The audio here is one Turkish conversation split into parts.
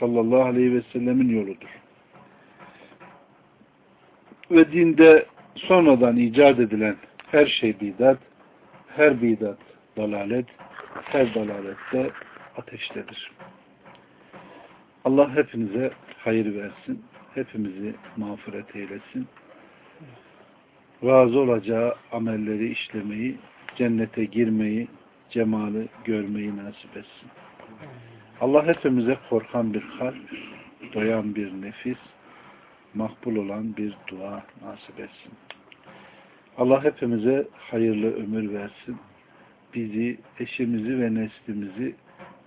sallallahu aleyhi ve sellemin yoludur. Ve dinde sonradan icat edilen her şey bidat, her bidat dalalet, her dalalette ateştedir. Allah hepinize hayır versin, hepimizi mağfiret eylesin. Razı olacağı amelleri işlemeyi, cennete girmeyi, cemali görmeyi nasip etsin. Allah hepimize korkan bir kalp, doyan bir nefis, makbul olan bir dua nasip etsin. Allah hepimize hayırlı ömür versin. Bizi, eşimizi ve neslimizi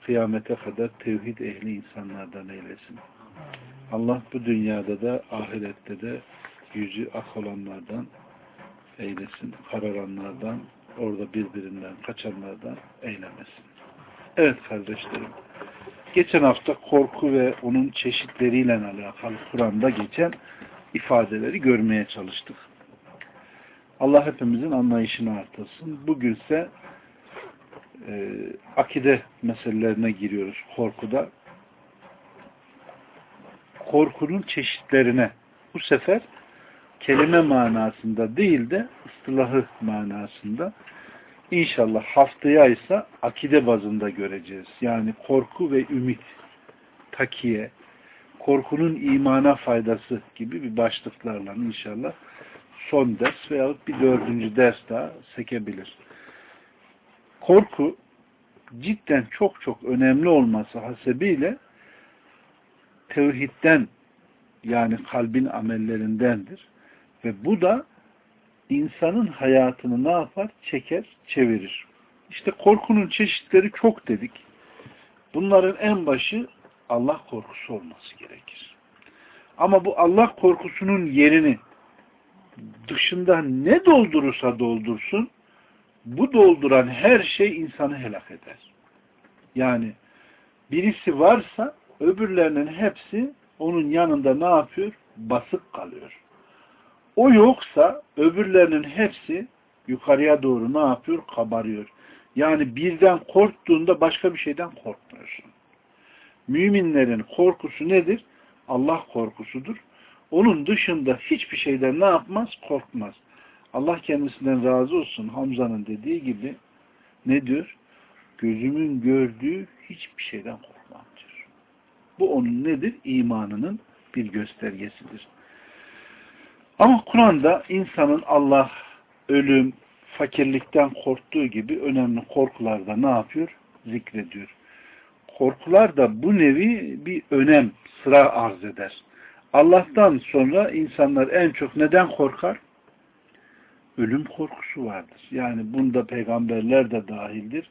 kıyamete kadar tevhid ehli insanlardan eylesin. Allah bu dünyada da ahirette de yüzü ak olanlardan eylesin. Kararanlardan, orada birbirinden kaçanlardan eylemesin. Evet kardeşlerim. Geçen hafta korku ve onun çeşitleriyle alakalı Kur'an'da geçen ifadeleri görmeye çalıştık. Allah hepimizin anlayışını artırsın. Bugünse e, akide meselelerine giriyoruz korkuda. Korkunun çeşitlerine bu sefer kelime manasında değil de ıstılahı manasında İnşallah haftaya ise akide bazında göreceğiz. Yani korku ve ümit, takiye, korkunun imana faydası gibi bir başlıklarla inşallah son ders veyahut bir dördüncü ders daha sekebilir. Korku cidden çok çok önemli olması hasebiyle tevhidden yani kalbin amellerindendir. Ve bu da insanın hayatını ne yapar? Çeker, çevirir. İşte korkunun çeşitleri çok dedik. Bunların en başı Allah korkusu olması gerekir. Ama bu Allah korkusunun yerini dışında ne doldurursa doldursun bu dolduran her şey insanı helak eder. Yani birisi varsa öbürlerinin hepsi onun yanında ne yapıyor? Basık kalıyor. O yoksa öbürlerinin hepsi yukarıya doğru ne yapıyor? Kabarıyor. Yani birden korktuğunda başka bir şeyden korkmuyorsun. Müminlerin korkusu nedir? Allah korkusudur. Onun dışında hiçbir şeyden ne yapmaz? Korkmaz. Allah kendisinden razı olsun. Hamza'nın dediği gibi ne diyor? Gözümün gördüğü hiçbir şeyden korkmam diyor. Bu onun nedir? İmanının bir göstergesidir. Ama Kur'an'da insanın Allah, ölüm, fakirlikten korktuğu gibi önemli korkularda ne yapıyor? Zikrediyor. Korkular da bu nevi bir önem, sıra arz eder. Allah'tan sonra insanlar en çok neden korkar? Ölüm korkusu vardır. Yani bunda peygamberler de dahildir.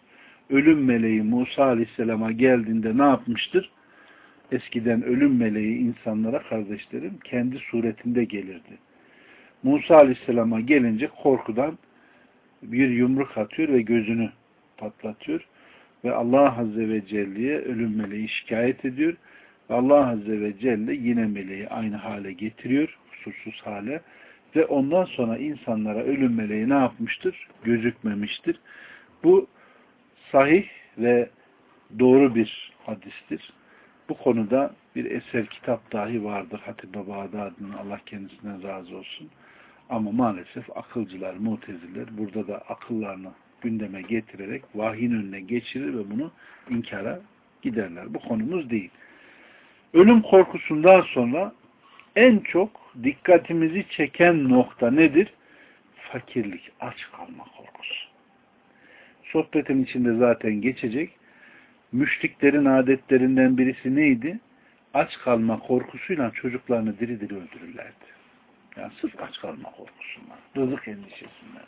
Ölüm meleği Musa Aleyhisselam'a geldiğinde ne yapmıştır? Eskiden ölüm meleği insanlara kardeşlerim kendi suretinde gelirdi Musa Aleyhisselam'a gelince korkudan bir yumruk atıyor ve gözünü patlatıyor. Ve Allah Azze ve Celle'ye ölüm meleği şikayet ediyor. Ve Allah Azze ve Celle yine meleği aynı hale getiriyor. Kusursuz hale. Ve ondan sonra insanlara ölüm meleği ne yapmıştır? Gözükmemiştir. Bu sahih ve doğru bir hadistir. Bu konuda bir eser kitap dahi vardır. Hatip Bağdadi'nin Allah kendisinden razı olsun. Ama maalesef akılcılar, muteziller burada da akıllarını gündeme getirerek vahyin önüne geçirir ve bunu inkara giderler. Bu konumuz değil. Ölüm korkusundan sonra en çok dikkatimizi çeken nokta nedir? Fakirlik, aç kalma korkusu. Sohbetin içinde zaten geçecek. Müşriklerin adetlerinden birisi neydi? Aç kalma korkusuyla çocuklarını diri diri öldürürlerdi. Yani sırf aç kalma korkusundan, rızık endişesinden.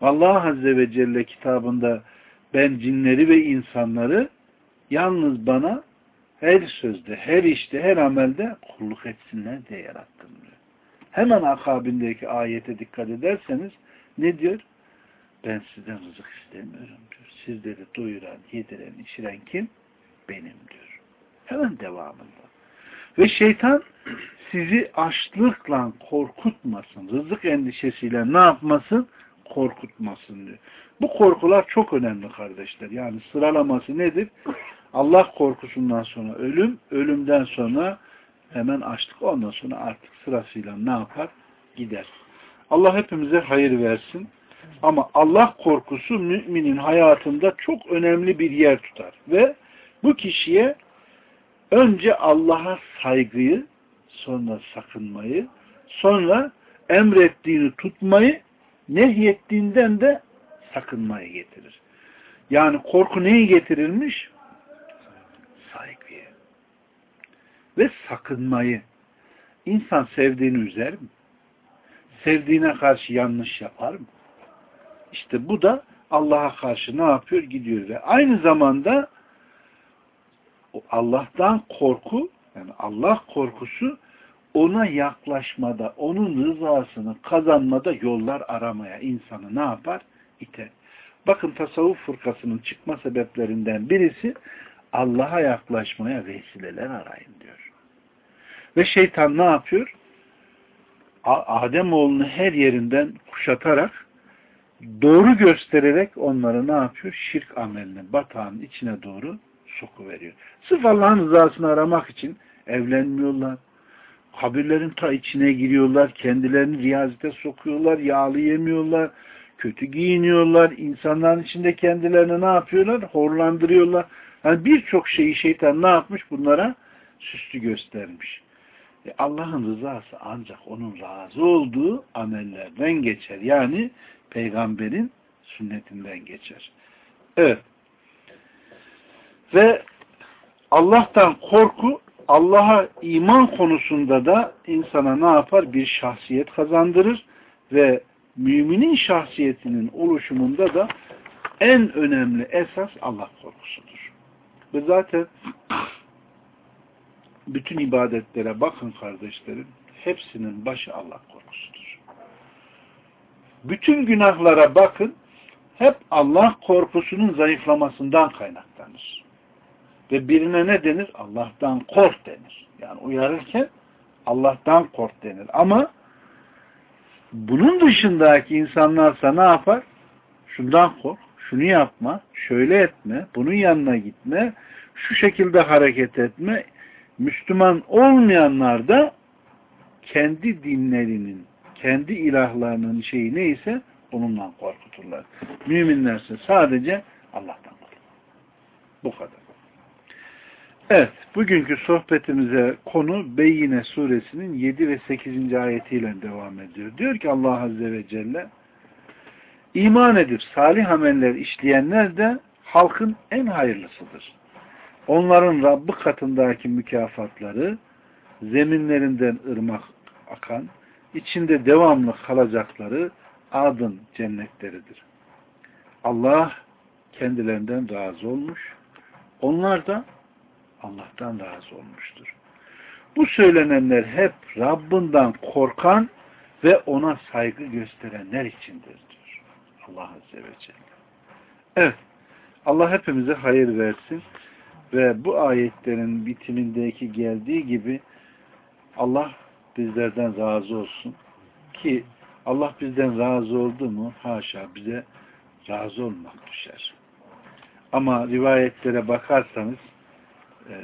Allah Azze ve Celle kitabında ben cinleri ve insanları yalnız bana her sözde, her işte, her amelde kulluk etsinler diye yarattım diyor. Hemen akabindeki ayete dikkat ederseniz ne diyor? Ben sizden rızık istemiyorum diyor. Sizleri doyuran, yediren, içiren kim? Benim diyor. Hemen devamında. Ve şeytan sizi açlıkla korkutmasın. Rızık endişesiyle ne yapmasın? Korkutmasın diyor. Bu korkular çok önemli kardeşler. Yani sıralaması nedir? Allah korkusundan sonra ölüm, ölümden sonra hemen açlık. Ondan sonra artık sırasıyla ne yapar? Gider. Allah hepimize hayır versin. Ama Allah korkusu müminin hayatında çok önemli bir yer tutar. Ve bu kişiye önce Allah'a saygıyı, sonra sakınmayı, sonra emrettiğini tutmayı, nehyettiğinden de sakınmayı getirir. Yani korku neyi getirilmiş? Saygıyı. Ve sakınmayı. İnsan sevdiğini üzer mi? Sevdiğine karşı yanlış yapar mı? İşte bu da Allah'a karşı ne yapıyor? Gidiyor ve aynı zamanda Allah'tan korku yani Allah korkusu ona yaklaşmada, onun rızasını kazanmada yollar aramaya insanı ne yapar? İter. Bakın tasavvuf fırkasının çıkma sebeplerinden birisi Allah'a yaklaşmaya vesileler arayın diyor. Ve şeytan ne yapıyor? Adem oğlunu her yerinden kuşatarak doğru göstererek onları ne yapıyor? Şirk ameline, batağın içine doğru sokuveriyor. Sırf Allah'ın rızasını aramak için evlenmiyorlar. Kabirlerin ta içine giriyorlar. Kendilerini riyazete sokuyorlar. Yağlı yemiyorlar. Kötü giyiniyorlar. insanların içinde kendilerini ne yapıyorlar? Horlandırıyorlar. Yani birçok şeyi şeytan ne yapmış? Bunlara süslü göstermiş. E Allah'ın rızası ancak onun razı olduğu amellerden geçer. Yani peygamberin sünnetinden geçer. Evet. Ve Allah'tan korku Allah'a iman konusunda da insana ne yapar? Bir şahsiyet kazandırır ve müminin şahsiyetinin oluşumunda da en önemli esas Allah korkusudur. Ve zaten bütün ibadetlere bakın kardeşlerim, hepsinin başı Allah korkusudur. Bütün günahlara bakın, hep Allah korkusunun zayıflamasından kaynaklanır. Ve birine ne denir? Allah'tan kork denir. Yani uyarırken Allah'tan kork denir. Ama bunun dışındaki insanlarsa ne yapar? Şundan kork, şunu yapma, şöyle etme, bunun yanına gitme, şu şekilde hareket etme. Müslüman olmayanlar da kendi dinlerinin, kendi ilahlarının şeyi neyse onunla korkuturlar. Müminlerse sadece Allah'tan korkar. Bu kadar. Evet, bugünkü sohbetimize konu Beyyine suresinin 7 ve 8. ayetiyle devam ediyor. Diyor ki Allah Azze ve Celle, iman edip salih ameller işleyenler de halkın en hayırlısıdır. Onların Rabbi katındaki mükafatları, zeminlerinden ırmak akan, içinde devamlı kalacakları adın cennetleridir. Allah kendilerinden razı olmuş, onlar da Allah'tan razı olmuştur. Bu söylenenler hep Rabbinden korkan ve ona saygı gösterenler içindir diyor. Allah Azze ve Celle. Evet. Allah hepimize hayır versin ve bu ayetlerin bitimindeki geldiği gibi Allah bizlerden razı olsun ki Allah bizden razı oldu mu haşa bize razı olmak düşer. Ama rivayetlere bakarsanız e,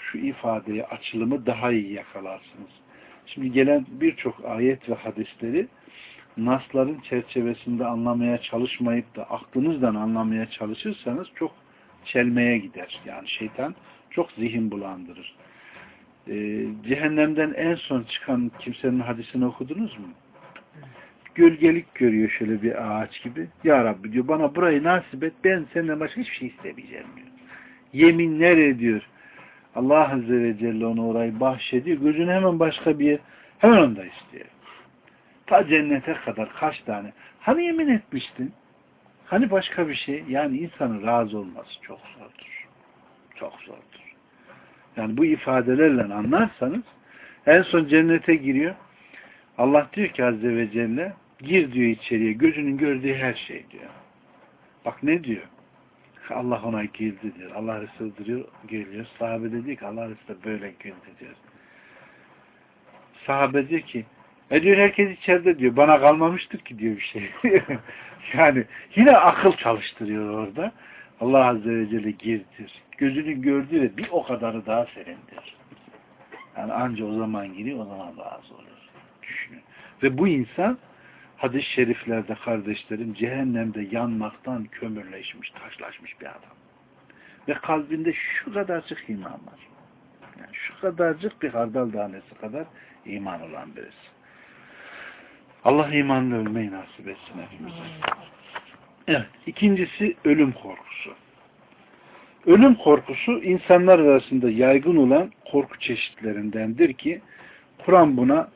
şu ifadeyi, açılımı daha iyi yakalarsınız. Şimdi gelen birçok ayet ve hadisleri nasların çerçevesinde anlamaya çalışmayıp da aklınızdan anlamaya çalışırsanız çok çelmeye gider. Yani şeytan çok zihin bulandırır. Ee, cehennemden en son çıkan kimsenin hadisini okudunuz mu? Gölgelik görüyor şöyle bir ağaç gibi. Ya Rabbi diyor bana burayı nasip et ben senden başka hiçbir şey istemeyeceğim diyor yeminler ediyor. Allah Azze ve Celle ona orayı bahşediyor. Gözünü hemen başka bir hemen onda istiyor. Ta cennete kadar kaç tane. Hani yemin etmiştin? Hani başka bir şey? Yani insanın razı olması çok zordur. çok zordur. Yani bu ifadelerle anlarsanız en son cennete giriyor. Allah diyor ki Azze ve Celle gir diyor içeriye gözünün gördüğü her şey diyor. Bak ne diyor? Allah ona girdi diyor. Allah Resulü diyor, geliyor. Sahabe dedi ki Allah Resulü böyle güldü diyor. Sahabe diyor ki e diyor herkes içeride diyor. Bana kalmamıştır ki diyor bir şey. yani yine akıl çalıştırıyor orada. Allah Azze ve Celle girdir. Gözünün gördüğü ve bir o kadarı daha serindir. Yani anca o zaman giriyor o zaman razı olur. Düşünün. Ve bu insan hadis-i şeriflerde kardeşlerim cehennemde yanmaktan kömürleşmiş, taşlaşmış bir adam. Ve kalbinde şu kadarcık iman var. Yani şu kadarcık bir hardal tanesi kadar iman olan birisi. Allah imanla ölmeyi nasip etsin hepimize. Evet. ikincisi ölüm korkusu. Ölüm korkusu insanlar arasında yaygın olan korku çeşitlerindendir ki Kur'an buna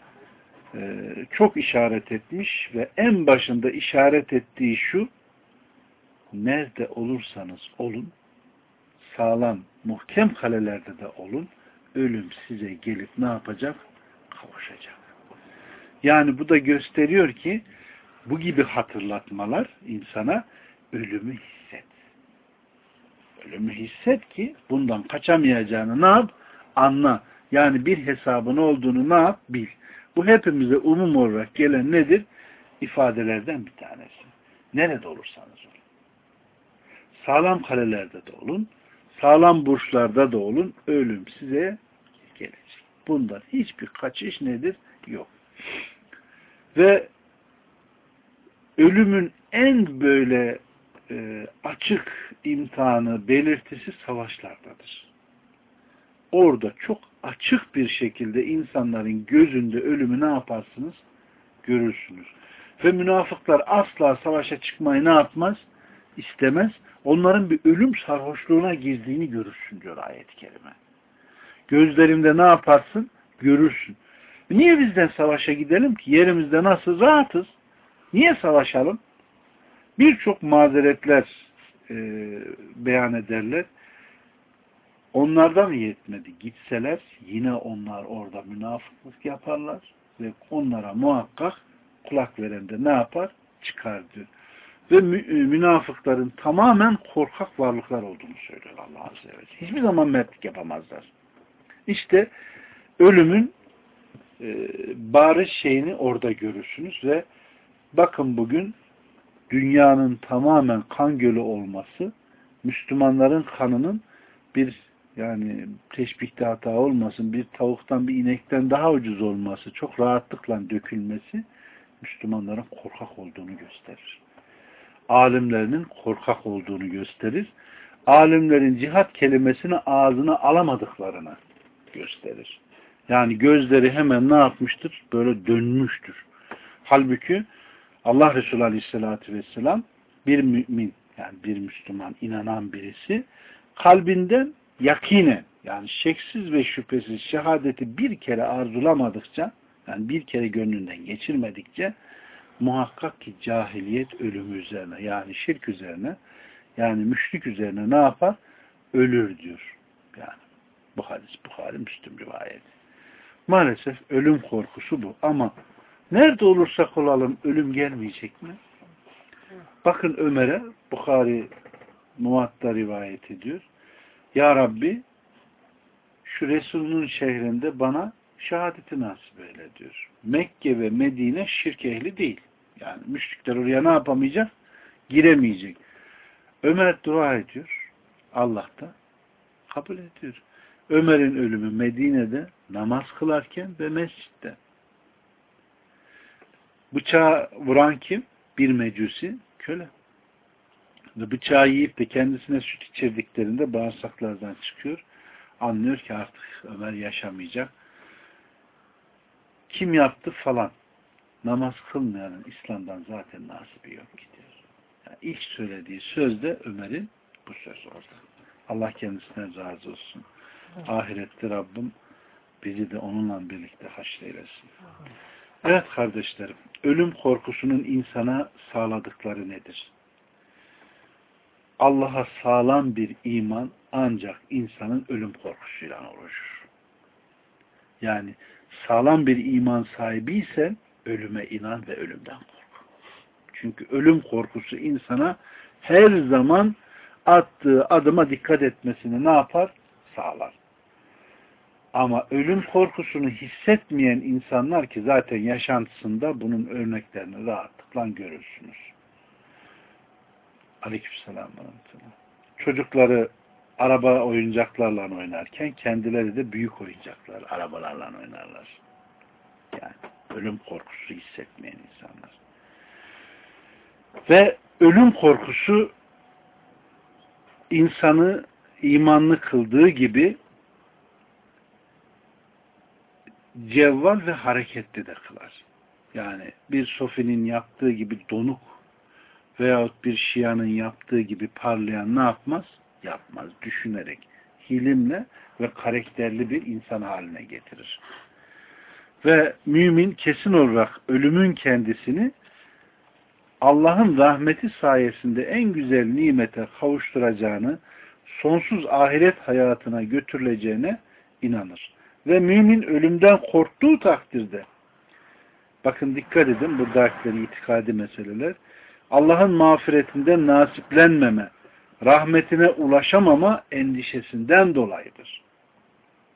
çok işaret etmiş ve en başında işaret ettiği şu nerede olursanız olun sağlam, muhkem kalelerde de olun ölüm size gelip ne yapacak? Kavuşacak. Yani bu da gösteriyor ki bu gibi hatırlatmalar insana ölümü hisset. Ölümü hisset ki bundan kaçamayacağını ne yap? Anla. Yani bir hesabın olduğunu ne yap? Bil. Bu hepimize umum olarak gelen nedir? İfadelerden bir tanesi. Nerede olursanız olun. Sağlam kalelerde de olun. Sağlam burçlarda da olun. Ölüm size gelecek. Bundan hiçbir kaçış nedir? Yok. Ve ölümün en böyle e, açık imtihanı, belirtisi savaşlardadır. Orada çok açık bir şekilde insanların gözünde ölümü ne yaparsınız? Görürsünüz. Ve münafıklar asla savaşa çıkmayı ne yapmaz? İstemez. Onların bir ölüm sarhoşluğuna girdiğini görürsün diyor ayet-i kerime. Gözlerimde ne yaparsın? Görürsün. Niye bizden savaşa gidelim ki? Yerimizde nasıl? Rahatız. Niye savaşalım? Birçok mazeretler e, beyan ederler. Onlardan yetmedi. Gitseler yine onlar orada münafıklık yaparlar ve onlara muhakkak kulak veren de ne yapar? Çıkardı. Ve mü münafıkların tamamen korkak varlıklar olduğunu söylüyor Allah Azze ve Celle. Hiçbir zaman mertlik yapamazlar. İşte ölümün e, bariz şeyini orada görürsünüz ve bakın bugün dünyanın tamamen kan gölü olması Müslümanların kanının bir yani teşbihte hata olmasın bir tavuktan bir inekten daha ucuz olması çok rahatlıkla dökülmesi Müslümanların korkak olduğunu gösterir. Alimlerinin korkak olduğunu gösterir. Alimlerin cihat kelimesini ağzına alamadıklarını gösterir. Yani gözleri hemen ne yapmıştır? Böyle dönmüştür. Halbuki Allah Resulü Aleyhisselatü Vesselam bir mümin yani bir Müslüman inanan birisi kalbinden yakine yani şeksiz ve şüphesiz şehadeti bir kere arzulamadıkça yani bir kere gönlünden geçirmedikçe muhakkak ki cahiliyet ölümü üzerine yani şirk üzerine yani müşrik üzerine ne yapar? Ölür diyor. Yani bu hadis Bukhari Müslüm rivayeti. Maalesef ölüm korkusu bu. Ama nerede olursak olalım ölüm gelmeyecek mi? Bakın Ömer'e Bukhari Muvatta rivayet ediyor. Ya Rabbi şu Resulünün şehrinde bana şehadeti nasip eyle diyor. Mekke ve Medine şirk ehli değil. Yani müşrikler oraya ne yapamayacak? Giremeyecek. Ömer dua ediyor. Allah da kabul ediyor. Ömer'in ölümü Medine'de namaz kılarken ve mescitte. Bıçağı vuran kim? Bir mecusi köle. Bıçağı yiyip de kendisine süt içirdiklerinde bağırsaklardan çıkıyor. Anlıyor ki artık Ömer yaşamayacak. Kim yaptı falan. Namaz kılmayanın İslam'dan zaten nasibi yok gidiyor. Yani ilk söylediği sözde Ömer'in bu söz orada. Allah kendisine razı olsun. Ahirette Rabbim bizi de onunla birlikte haşreylesin. Evet kardeşlerim, ölüm korkusunun insana sağladıkları nedir? Allah'a sağlam bir iman ancak insanın ölüm korkusuyla oluşur. Yani sağlam bir iman sahibiysen ölüme inan ve ölümden kork. Çünkü ölüm korkusu insana her zaman attığı adıma dikkat etmesini ne yapar? Sağlar. Ama ölüm korkusunu hissetmeyen insanlar ki zaten yaşantısında bunun örneklerini rahatlıkla görürsünüz. Aleykümselam. Çocukları araba oyuncaklarla oynarken kendileri de büyük oyuncaklar, arabalarla oynarlar. Yani ölüm korkusu hissetmeyen insanlar. Ve ölüm korkusu insanı imanlı kıldığı gibi cevval ve hareketli de kılar. Yani bir sofinin yaptığı gibi donuk veyahut bir şianın yaptığı gibi parlayan ne yapmaz? Yapmaz. Düşünerek, hilimle ve karakterli bir insan haline getirir. Ve mümin kesin olarak ölümün kendisini Allah'ın rahmeti sayesinde en güzel nimete kavuşturacağını, sonsuz ahiret hayatına götürüleceğine inanır. Ve mümin ölümden korktuğu takdirde, bakın dikkat edin bu dertleri itikadi meseleler, Allah'ın mağfiretinden nasiplenmeme, rahmetine ulaşamama endişesinden dolayıdır.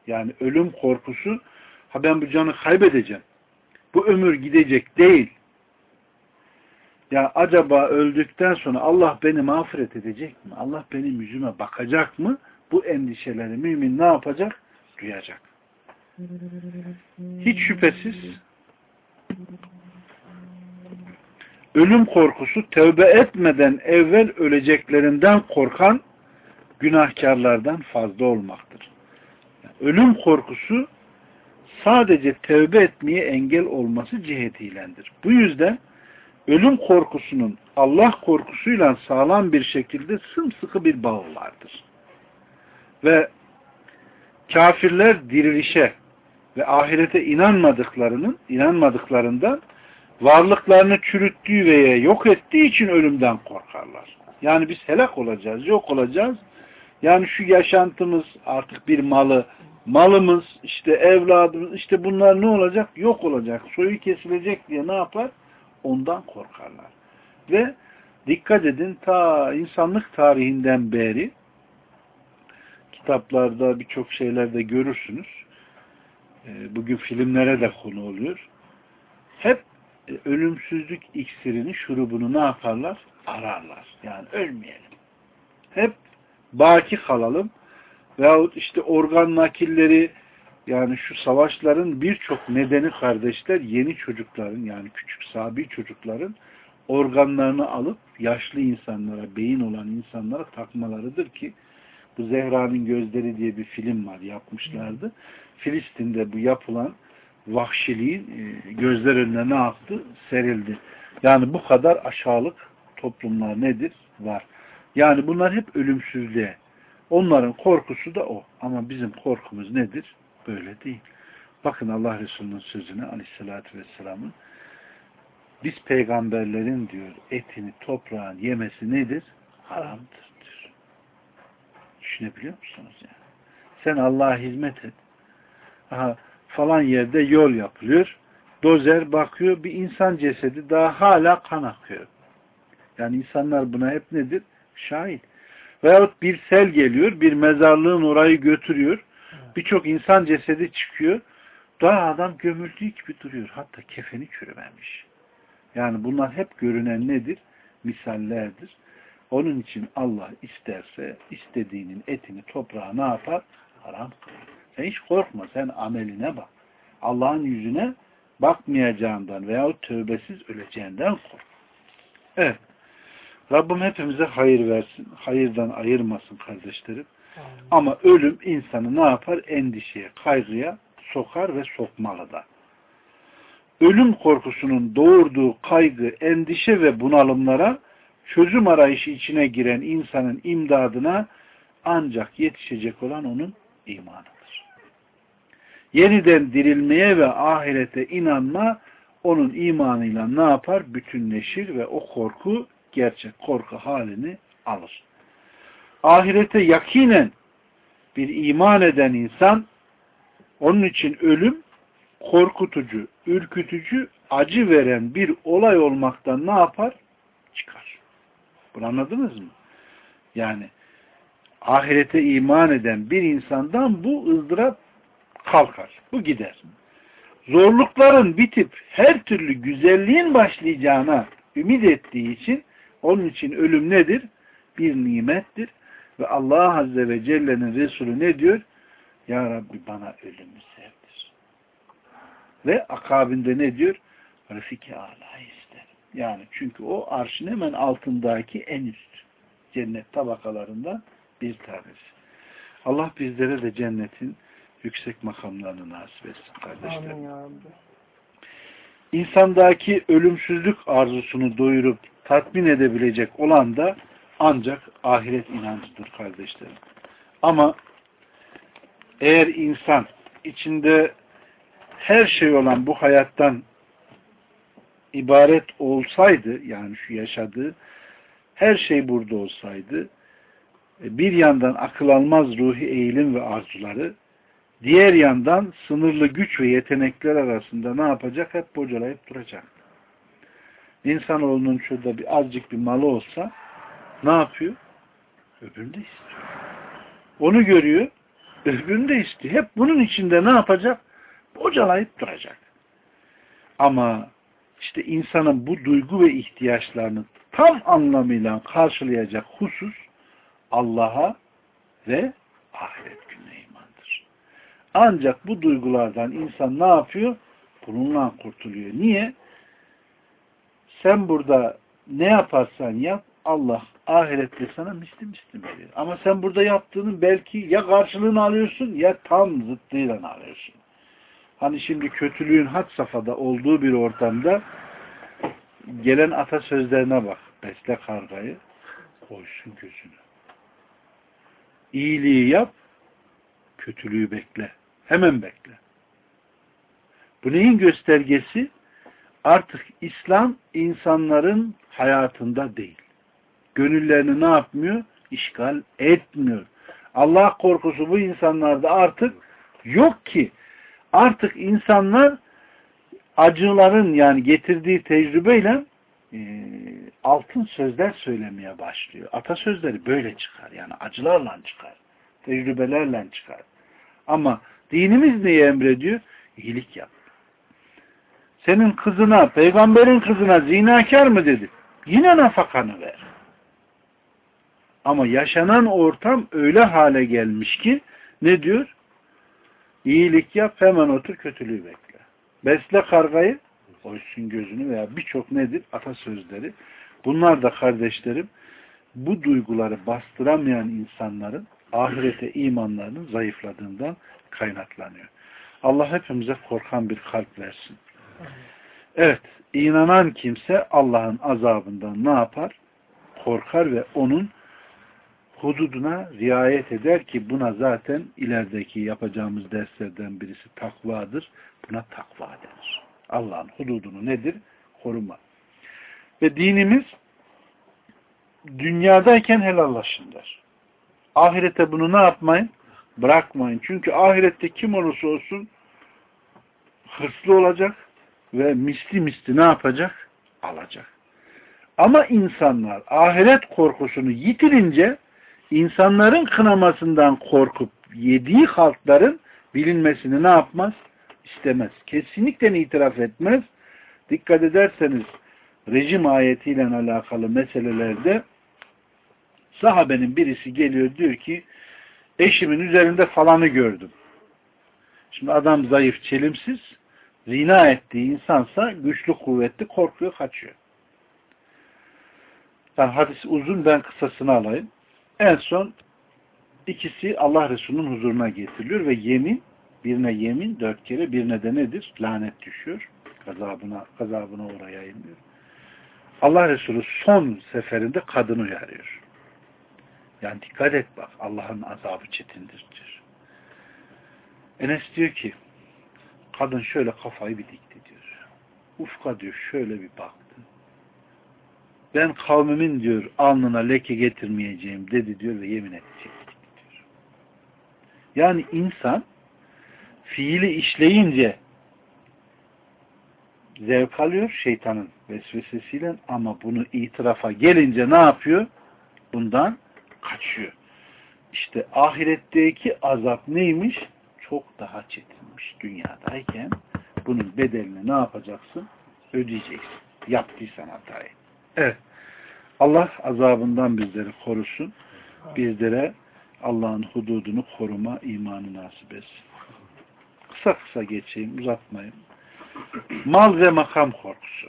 Yani ölüm korkusu, ha ben bu canı kaybedeceğim, bu ömür gidecek değil. Ya acaba öldükten sonra Allah beni mağfiret edecek mi? Allah benim yüzüme bakacak mı? Bu endişeleri mümin ne yapacak? Duyacak. Hiç şüphesiz ölüm korkusu tövbe etmeden evvel öleceklerinden korkan günahkarlardan fazla olmaktır. ölüm korkusu sadece tövbe etmeye engel olması cihetiylendir. Bu yüzden ölüm korkusunun Allah korkusuyla sağlam bir şekilde sımsıkı bir bağı vardır. Ve kafirler dirilişe ve ahirete inanmadıklarının inanmadıklarından varlıklarını çürüttüğü veya yok ettiği için ölümden korkarlar. Yani biz helak olacağız, yok olacağız. Yani şu yaşantımız artık bir malı, malımız, işte evladımız, işte bunlar ne olacak? Yok olacak, soyu kesilecek diye ne yapar? Ondan korkarlar. Ve dikkat edin ta insanlık tarihinden beri kitaplarda birçok şeylerde görürsünüz. Ee, bugün filmlere de konu oluyor. Hep ölümsüzlük iksirini, şurubunu ne yaparlar? Ararlar. Yani ölmeyelim. Hep baki kalalım. Veyahut işte organ nakilleri yani şu savaşların birçok nedeni kardeşler yeni çocukların yani küçük sabi çocukların organlarını alıp yaşlı insanlara, beyin olan insanlara takmalarıdır ki bu Zehra'nın Gözleri diye bir film var yapmışlardı. Filistin'de bu yapılan vahşiliğin e, gözler önüne ne yaptı? Serildi. Yani bu kadar aşağılık toplumlar nedir? Var. Yani bunlar hep ölümsüzlüğe. Onların korkusu da o. Ama bizim korkumuz nedir? Böyle değil. Bakın Allah Resulü'nün sözüne aleyhissalatü vesselamın biz peygamberlerin diyor etini toprağın yemesi nedir? Haramdır diyor. Düşünebiliyor musunuz yani? Sen Allah'a hizmet et. Aha, falan yerde yol yapılıyor. Dozer bakıyor bir insan cesedi daha hala kan akıyor. Yani insanlar buna hep nedir? Şahit. Veyahut bir sel geliyor, bir mezarlığın orayı götürüyor. Birçok insan cesedi çıkıyor. Daha adam gömüldüğü gibi duruyor. Hatta kefeni çürümemiş. Yani bunlar hep görünen nedir? Misallerdir. Onun için Allah isterse istediğinin etini toprağa ne yapar? Haram kılar. Sen hiç korkma. Sen ameline bak. Allah'ın yüzüne bakmayacağından veyahut tövbesiz öleceğinden kork. Evet. Rabbim hepimize hayır versin. Hayırdan ayırmasın kardeşlerim. Ama ölüm insanı ne yapar? Endişeye, kaygıya sokar ve sokmalı da. Ölüm korkusunun doğurduğu kaygı, endişe ve bunalımlara çözüm arayışı içine giren insanın imdadına ancak yetişecek olan onun imanıdır. Yeniden dirilmeye ve ahirete inanma onun imanıyla ne yapar? Bütünleşir ve o korku gerçek korku halini alır. ahirete yakinen bir iman eden insan onun için ölüm korkutucu, ürkütücü, acı veren bir olay olmaktan ne yapar? Çıkar. Bunu anladınız mı? Yani ahirete iman eden bir insandan bu ızdırap kalkar. Bu gider. Zorlukların bitip her türlü güzelliğin başlayacağına ümit ettiği için onun için ölüm nedir? Bir nimettir. Ve Allah Azze ve Celle'nin Resulü ne diyor? Ya Rabbi bana ölümü sevdir. Ve akabinde ne diyor? Refiki ala isterim. Yani çünkü o arşın hemen altındaki en üst cennet tabakalarından bir tanesi. Allah bizlere de cennetin yüksek makamlarını nasip etsin kardeşlerim. İnsandaki ölümsüzlük arzusunu doyurup tatmin edebilecek olan da ancak ahiret inancıdır kardeşlerim. Ama eğer insan içinde her şey olan bu hayattan ibaret olsaydı, yani şu yaşadığı her şey burada olsaydı, e, bir yandan akıl almaz ruhi eğilim ve arzuları, diğer yandan sınırlı güç ve yetenekler arasında ne yapacak? Hep bocalayıp duracak. İnsanoğlunun şurada bir azıcık bir malı olsa ne yapıyor? Öbürünü de istiyor. Onu görüyor, öbürünü de istiyor. Hep bunun içinde ne yapacak? Bocalayıp duracak. Ama işte insanın bu duygu ve ihtiyaçlarını tam anlamıyla karşılayacak husus Allah'a ve ahiret gününe. Ancak bu duygulardan insan ne yapıyor? Bununla kurtuluyor. Niye? Sen burada ne yaparsan yap Allah ahirette sana misli misli verir. Ama sen burada yaptığının belki ya karşılığını alıyorsun ya tam zıttıyla alıyorsun. Hani şimdi kötülüğün had safhada olduğu bir ortamda gelen atasözlerine bak. Besle kargayı, koysun gözünü. İyiliği yap, kötülüğü bekle. Hemen bekle. Bu neyin göstergesi? Artık İslam insanların hayatında değil. Gönüllerini ne yapmıyor? İşgal etmiyor. Allah korkusu bu insanlarda artık yok ki. Artık insanlar acıların yani getirdiği tecrübeyle e, altın sözler söylemeye başlıyor. Atasözleri böyle çıkar. Yani acılarla çıkar. Tecrübelerle çıkar. Ama dinimiz neyi emrediyor? İyilik yap. Senin kızına, peygamberin kızına zinakar mı dedi? Yine nafakanı ver. Ama yaşanan ortam öyle hale gelmiş ki ne diyor? İyilik yap hemen otur kötülüğü bekle. Besle kargayı oysun gözünü veya birçok nedir? Atasözleri. Bunlar da kardeşlerim bu duyguları bastıramayan insanların ahirete imanlarının zayıfladığından kaynaklanıyor. Allah hepimize korkan bir kalp versin. Evet, inanan kimse Allah'ın azabından ne yapar? Korkar ve onun hududuna riayet eder ki buna zaten ilerideki yapacağımız derslerden birisi takvadır. Buna takva denir. Allah'ın hududunu nedir? Koruma. Ve dinimiz dünyadayken helallaşın der. Ahirete bunu ne yapmayın? Bırakmayın. Çünkü ahirette kim olursa olsun hırslı olacak ve misli misli ne yapacak? Alacak. Ama insanlar ahiret korkusunu yitirince insanların kınamasından korkup yediği halkların bilinmesini ne yapmaz? İstemez. Kesinlikle itiraf etmez. Dikkat ederseniz rejim ayetiyle alakalı meselelerde sahabenin birisi geliyor diyor ki eşimin üzerinde falanı gördüm. Şimdi adam zayıf, çelimsiz, zina ettiği insansa güçlü, kuvvetli, korkuyor, kaçıyor. Yani hadis uzun, ben kısasını alayım. En son ikisi Allah Resulü'nün huzuruna getiriliyor ve yemin, birine yemin dört kere, birine de nedir? Lanet düşüyor. Gazabına, gazabına uğrayayım diyor. Allah Resulü son seferinde kadını uyarıyor. Yani dikkat et bak Allah'ın azabı çetindir diyor. Enes diyor ki kadın şöyle kafayı bir dikti diyor. Ufka diyor şöyle bir baktı. ben kavmimin diyor alnına leke getirmeyeceğim dedi diyor ve yemin edecek diyor. Yani insan fiili işleyince zevk alıyor şeytanın vesvesesiyle ama bunu itirafa gelince ne yapıyor? Bundan kaçıyor. İşte ahiretteki azap neymiş? Çok daha çetinmiş dünyadayken bunun bedelini ne yapacaksın? Ödeyeceksin. Yaptıysan hatayı. Evet. Allah azabından bizleri korusun. Bizlere Allah'ın hududunu koruma imanı nasip etsin. Kısa kısa geçeyim, uzatmayayım. Mal ve makam korkusu.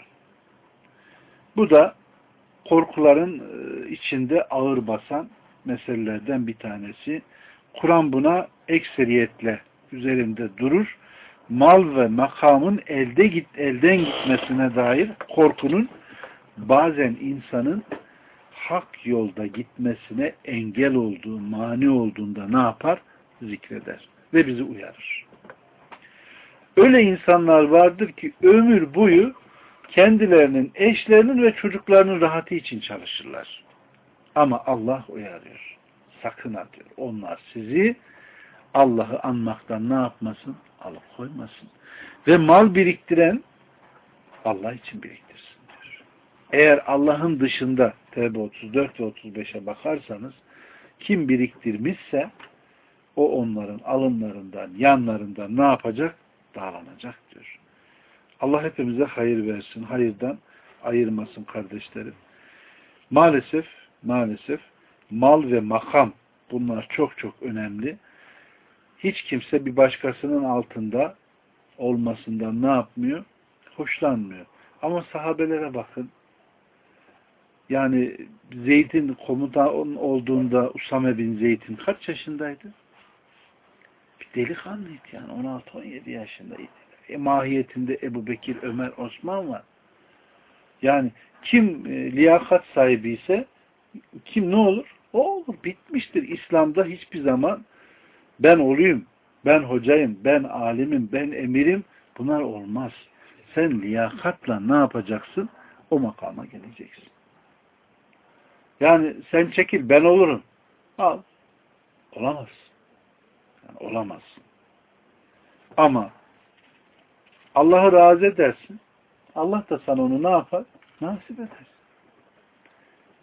Bu da korkuların e, içinde ağır basan meselelerden bir tanesi. Kur'an buna ekseriyetle üzerinde durur. Mal ve makamın elde git elden gitmesine dair korkunun bazen insanın hak yolda gitmesine engel olduğu, mani olduğunda ne yapar? Zikreder ve bizi uyarır. Öyle insanlar vardır ki ömür boyu kendilerinin, eşlerinin ve çocuklarının rahatı için çalışırlar. Ama Allah uyarıyor. Sakın ha diyor. Onlar sizi Allah'ı anmaktan ne yapmasın? Alıkoymasın. Ve mal biriktiren Allah için biriktirsin diyor. Eğer Allah'ın dışında Tevbe 34 ve 35'e bakarsanız kim biriktirmişse o onların alınlarından, yanlarından ne yapacak? Dağlanacak diyor. Allah hepimize hayır versin. Hayırdan ayırmasın kardeşlerim. Maalesef, maalesef mal ve makam bunlar çok çok önemli. Hiç kimse bir başkasının altında olmasından ne yapmıyor? Hoşlanmıyor. Ama sahabelere bakın. Yani Zeyd'in komutan olduğunda Usame bin Zeyd'in kaç yaşındaydı? Bir delikanlıydı yani. 16-17 yaşındaydı. E, mahiyetinde Ebu Bekir, Ömer, Osman var. Yani kim e, liyakat sahibi ise kim ne olur? O olur. Bitmiştir. İslam'da hiçbir zaman ben olayım, ben hocayım, ben alimim, ben emirim bunlar olmaz. Sen liyakatla ne yapacaksın? O makama geleceksin. Yani sen çekil ben olurum. Al. Olamazsın. Yani olamazsın. Ama Allah'ı razı edersin. Allah da sana onu ne yapar? Nasip eder.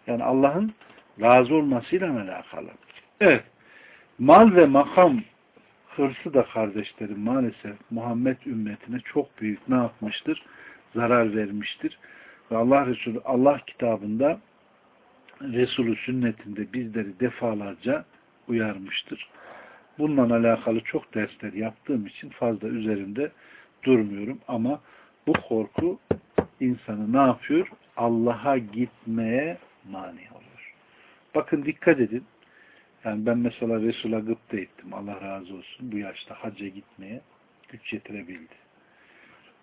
Yani Allah'ın razı olmasıyla alakalı. Evet. Mal ve makam hırsı da kardeşlerim maalesef Muhammed ümmetine çok büyük ne yapmıştır? Zarar vermiştir. Ve Allah Resulü Allah kitabında Resulü sünnetinde bizleri defalarca uyarmıştır. Bununla alakalı çok dersler yaptığım için fazla üzerinde durmuyorum ama bu korku insanı ne yapıyor? Allah'a gitmeye mani oluyor. Bakın dikkat edin. Yani ben mesela Resul'a gıpta ettim. Allah razı olsun. Bu yaşta hacca gitmeye güç yetirebildi.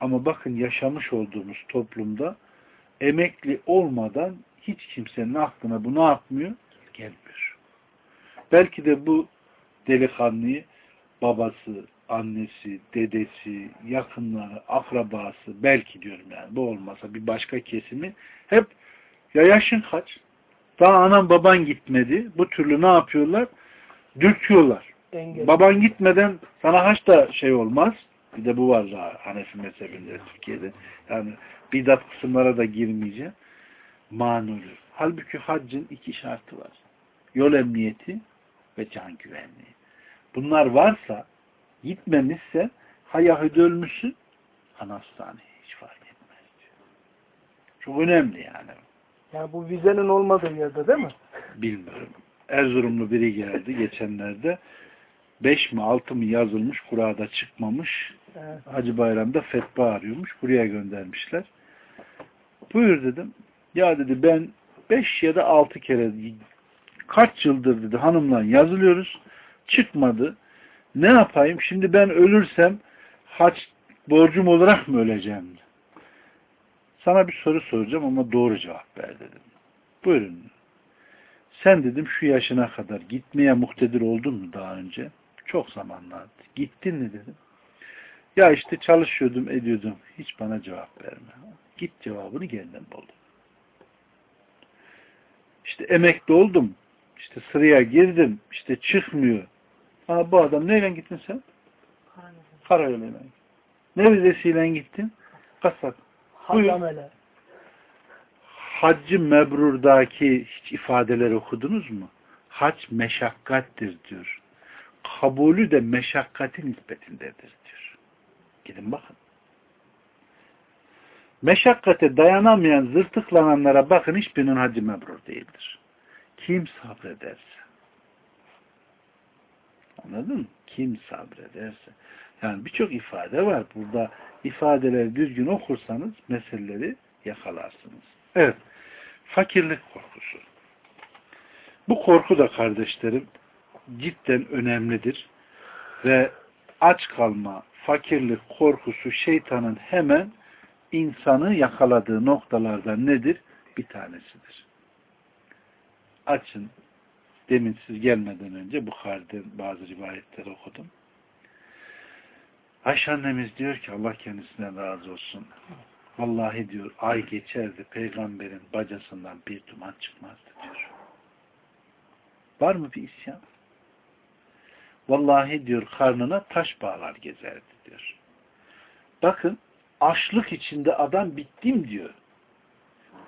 Ama bakın yaşamış olduğumuz toplumda emekli olmadan hiç kimsenin aklına bu ne yapmıyor? Gelmiyor. Belki de bu delikanlıyı babası, annesi, dedesi, yakınları, akrabası belki diyorum yani bu olmasa bir başka kesimi hep ya yaşın kaç? Daha anan baban gitmedi. Bu türlü ne yapıyorlar? Dürtüyorlar. Engel. Baban gitmeden sana haç da şey olmaz. Bir de bu var daha Hanefi mezhebinde Türkiye'de. Yani bidat kısımlara da girmeyeceğim. Oluyor. Halbuki haccın iki şartı var. Yol emniyeti ve can güvenliği. Bunlar varsa gitmemişse ha Yahudi ölmüşsün ha hiç fark etmez diyor. Çok önemli yani. Yani bu vizenin olmadığı yerde değil mi? Bilmiyorum. Erzurumlu biri geldi geçenlerde. Beş mi altı mı yazılmış kurada çıkmamış. Evet. Hacı Bayram'da fetva arıyormuş. Buraya göndermişler. Buyur dedim. Ya dedi ben beş ya da altı kere kaç yıldır dedi hanımla yazılıyoruz. Çıkmadı. Ne yapayım? Şimdi ben ölürsem haç borcum olarak mı öleceğim? Sana bir soru soracağım ama doğru cevap ver dedim. Buyurun. Sen dedim şu yaşına kadar gitmeye muhtedir oldun mu daha önce? Çok zamanlardı. Gittin mi dedim. Ya işte çalışıyordum, ediyordum. Hiç bana cevap verme. Git cevabını kendim buldum. işte emekli oldum, işte sıraya girdim, işte çıkmıyor. Ha bu adam neyle gittin sen? Karayoluyla. Ne vizesiyle gittin? Kasap. Buyur. Hadamele. Haccı mebrurdaki hiç ifadeleri okudunuz mu? Hac meşakkattir diyor. Kabulü de meşakkatin nispetindedir diyor. Gidin bakın. Meşakkate dayanamayan zırtıklananlara bakın hiçbirinin hacı mebrur değildir. Kim sabrederse. Anladın mı? Kim sabrederse. Yani birçok ifade var. Burada ifadeleri düzgün okursanız meseleleri yakalarsınız. Evet. Fakirlik korkusu. Bu korku da kardeşlerim cidden önemlidir. Ve aç kalma, fakirlik korkusu şeytanın hemen insanı yakaladığı noktalardan nedir? Bir tanesidir. Açın. Demin siz gelmeden önce Bukhari'den bazı rivayetler okudum. Ayşe annemiz diyor ki Allah kendisinden razı olsun. Vallahi diyor ay geçerdi peygamberin bacasından bir duman çıkmazdı diyor. Var mı bir isyan? Vallahi diyor karnına taş bağlar gezerdi diyor. Bakın açlık içinde adam bittim diyor.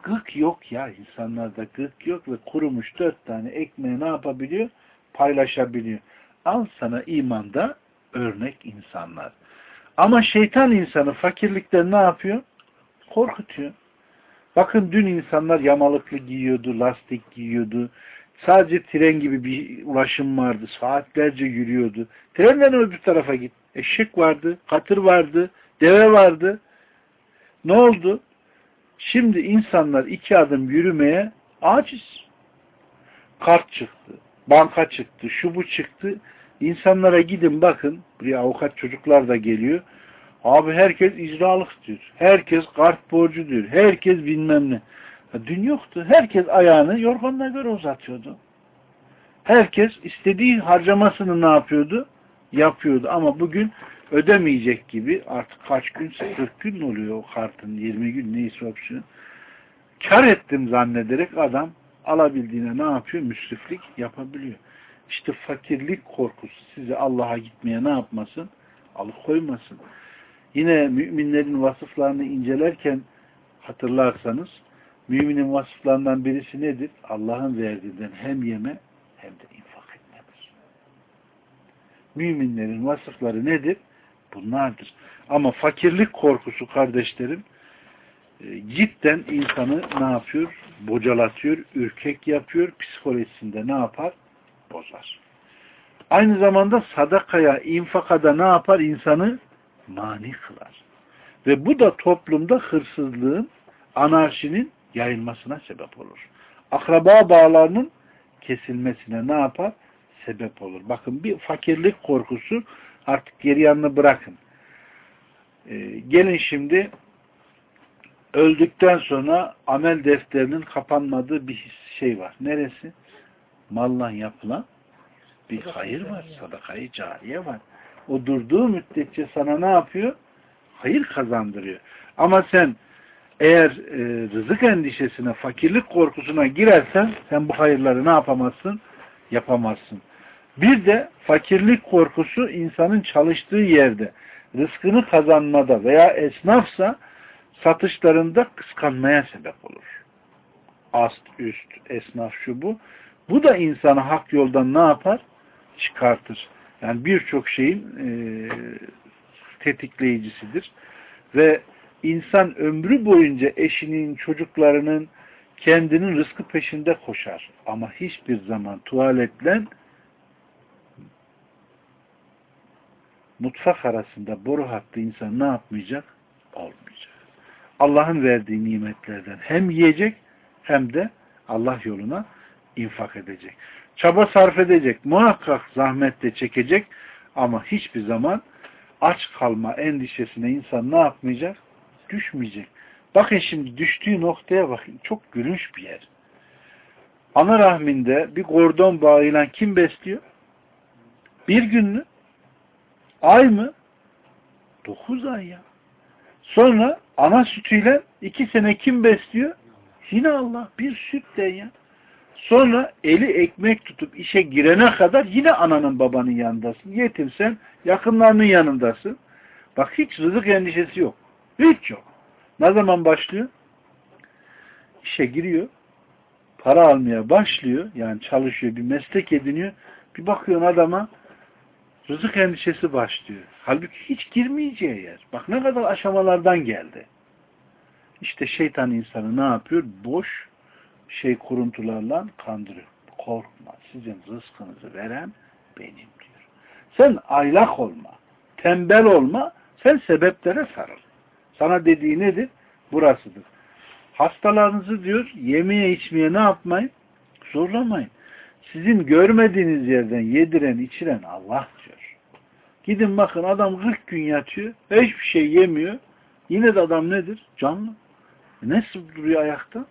Gık yok ya insanlarda gık yok ve kurumuş dört tane ekmeği ne yapabiliyor? Paylaşabiliyor. Al sana imanda örnek insanlar. Ama şeytan insanı fakirlikten ne yapıyor? Korkutuyor. Bakın dün insanlar yamalıklı giyiyordu, lastik giyiyordu. Sadece tren gibi bir ulaşım vardı. Saatlerce yürüyordu. Trenle öbür tarafa git. Eşek vardı, katır vardı, deve vardı. Ne oldu? Şimdi insanlar iki adım yürümeye aciz. Kart çıktı, banka çıktı, şu bu çıktı. İnsanlara gidin bakın, buraya avukat çocuklar da geliyor. Abi herkes icralık diyor. Herkes kart borcu diyor. Herkes bilmem ne. Dün yoktu. Herkes ayağını yorganına göre uzatıyordu. Herkes istediği harcamasını ne yapıyordu? Yapıyordu. Ama bugün ödemeyecek gibi artık kaç gün? 40 gün oluyor o kartın? 20 gün neyse opsiyon. Kar ettim zannederek adam alabildiğine ne yapıyor? Müsriflik yapabiliyor. İşte fakirlik korkusu sizi Allah'a gitmeye ne yapmasın? Alıkoymasın. Yine müminlerin vasıflarını incelerken hatırlarsanız müminin vasıflarından birisi nedir? Allah'ın verdiğinden hem yeme hem de infak etmedir. Müminlerin vasıfları nedir? Bunlardır. Ama fakirlik korkusu kardeşlerim e, cidden insanı ne yapıyor? Bocalatıyor, ürkek yapıyor, psikolojisinde ne yapar? Bozar. Aynı zamanda sadakaya, infakada ne yapar? İnsanı mani kılar. Ve bu da toplumda hırsızlığın, anarşinin yayılmasına sebep olur. Akraba bağlarının kesilmesine ne yapar? Sebep olur. Bakın bir fakirlik korkusu artık geri yanını bırakın. Ee, gelin şimdi öldükten sonra amel defterinin kapanmadığı bir şey var. Neresi? Malla yapılan bir hayır var. Sadakayı cariye var. O durduğu müddetçe sana ne yapıyor? Hayır kazandırıyor. Ama sen eğer e, rızık endişesine, fakirlik korkusuna girersen sen bu hayırları ne yapamazsın? Yapamazsın. Bir de fakirlik korkusu insanın çalıştığı yerde rızkını kazanmada veya esnafsa satışlarında kıskanmaya sebep olur. Ast, üst, esnaf şu bu. Bu da insanı hak yoldan ne yapar? Çıkartır. Yani birçok şeyin e, tetikleyicisidir. Ve insan ömrü boyunca eşinin, çocuklarının, kendinin rızkı peşinde koşar. Ama hiçbir zaman tuvaletle mutfak arasında boru hattı insan ne yapmayacak? Olmayacak. Allah'ın verdiği nimetlerden hem yiyecek hem de Allah yoluna infak edecek. Çaba sarf edecek. Muhakkak zahmet de çekecek ama hiçbir zaman aç kalma endişesine insan ne yapmayacak? Düşmeyecek. Bakın şimdi düştüğü noktaya bakın. Çok gülünç bir yer. Ana rahminde bir gordon bağıyla kim besliyor? Bir gün mü? Ay mı? Dokuz ay ya. Sonra ana sütüyle iki sene kim besliyor? Yine Allah. Bir süt de ya. Sonra eli ekmek tutup işe girene kadar yine ananın babanın yanındasın. Yetimsen yakınlarının yanındasın. Bak hiç rızık endişesi yok. Hiç yok. Ne zaman başlıyor? İşe giriyor. Para almaya başlıyor. Yani çalışıyor. Bir meslek ediniyor. Bir bakıyorsun adama rızık endişesi başlıyor. Halbuki hiç girmeyeceği yer. Bak ne kadar aşamalardan geldi. İşte şeytan insanı ne yapıyor? Boş şey kuruntularla kandırıyor. Korkma. Sizin rızkınızı veren benim diyor. Sen aylak olma. Tembel olma. Sen sebeplere sarıl. Sana dediği nedir? Burasıdır. Hastalarınızı diyor yemeye içmeye ne yapmayın? Zorlamayın. Sizin görmediğiniz yerden yediren içiren Allah diyor. Gidin bakın adam 40 gün yatıyor. Hiçbir şey yemiyor. Yine de adam nedir? Canlı. E nasıl duruyor ayakta?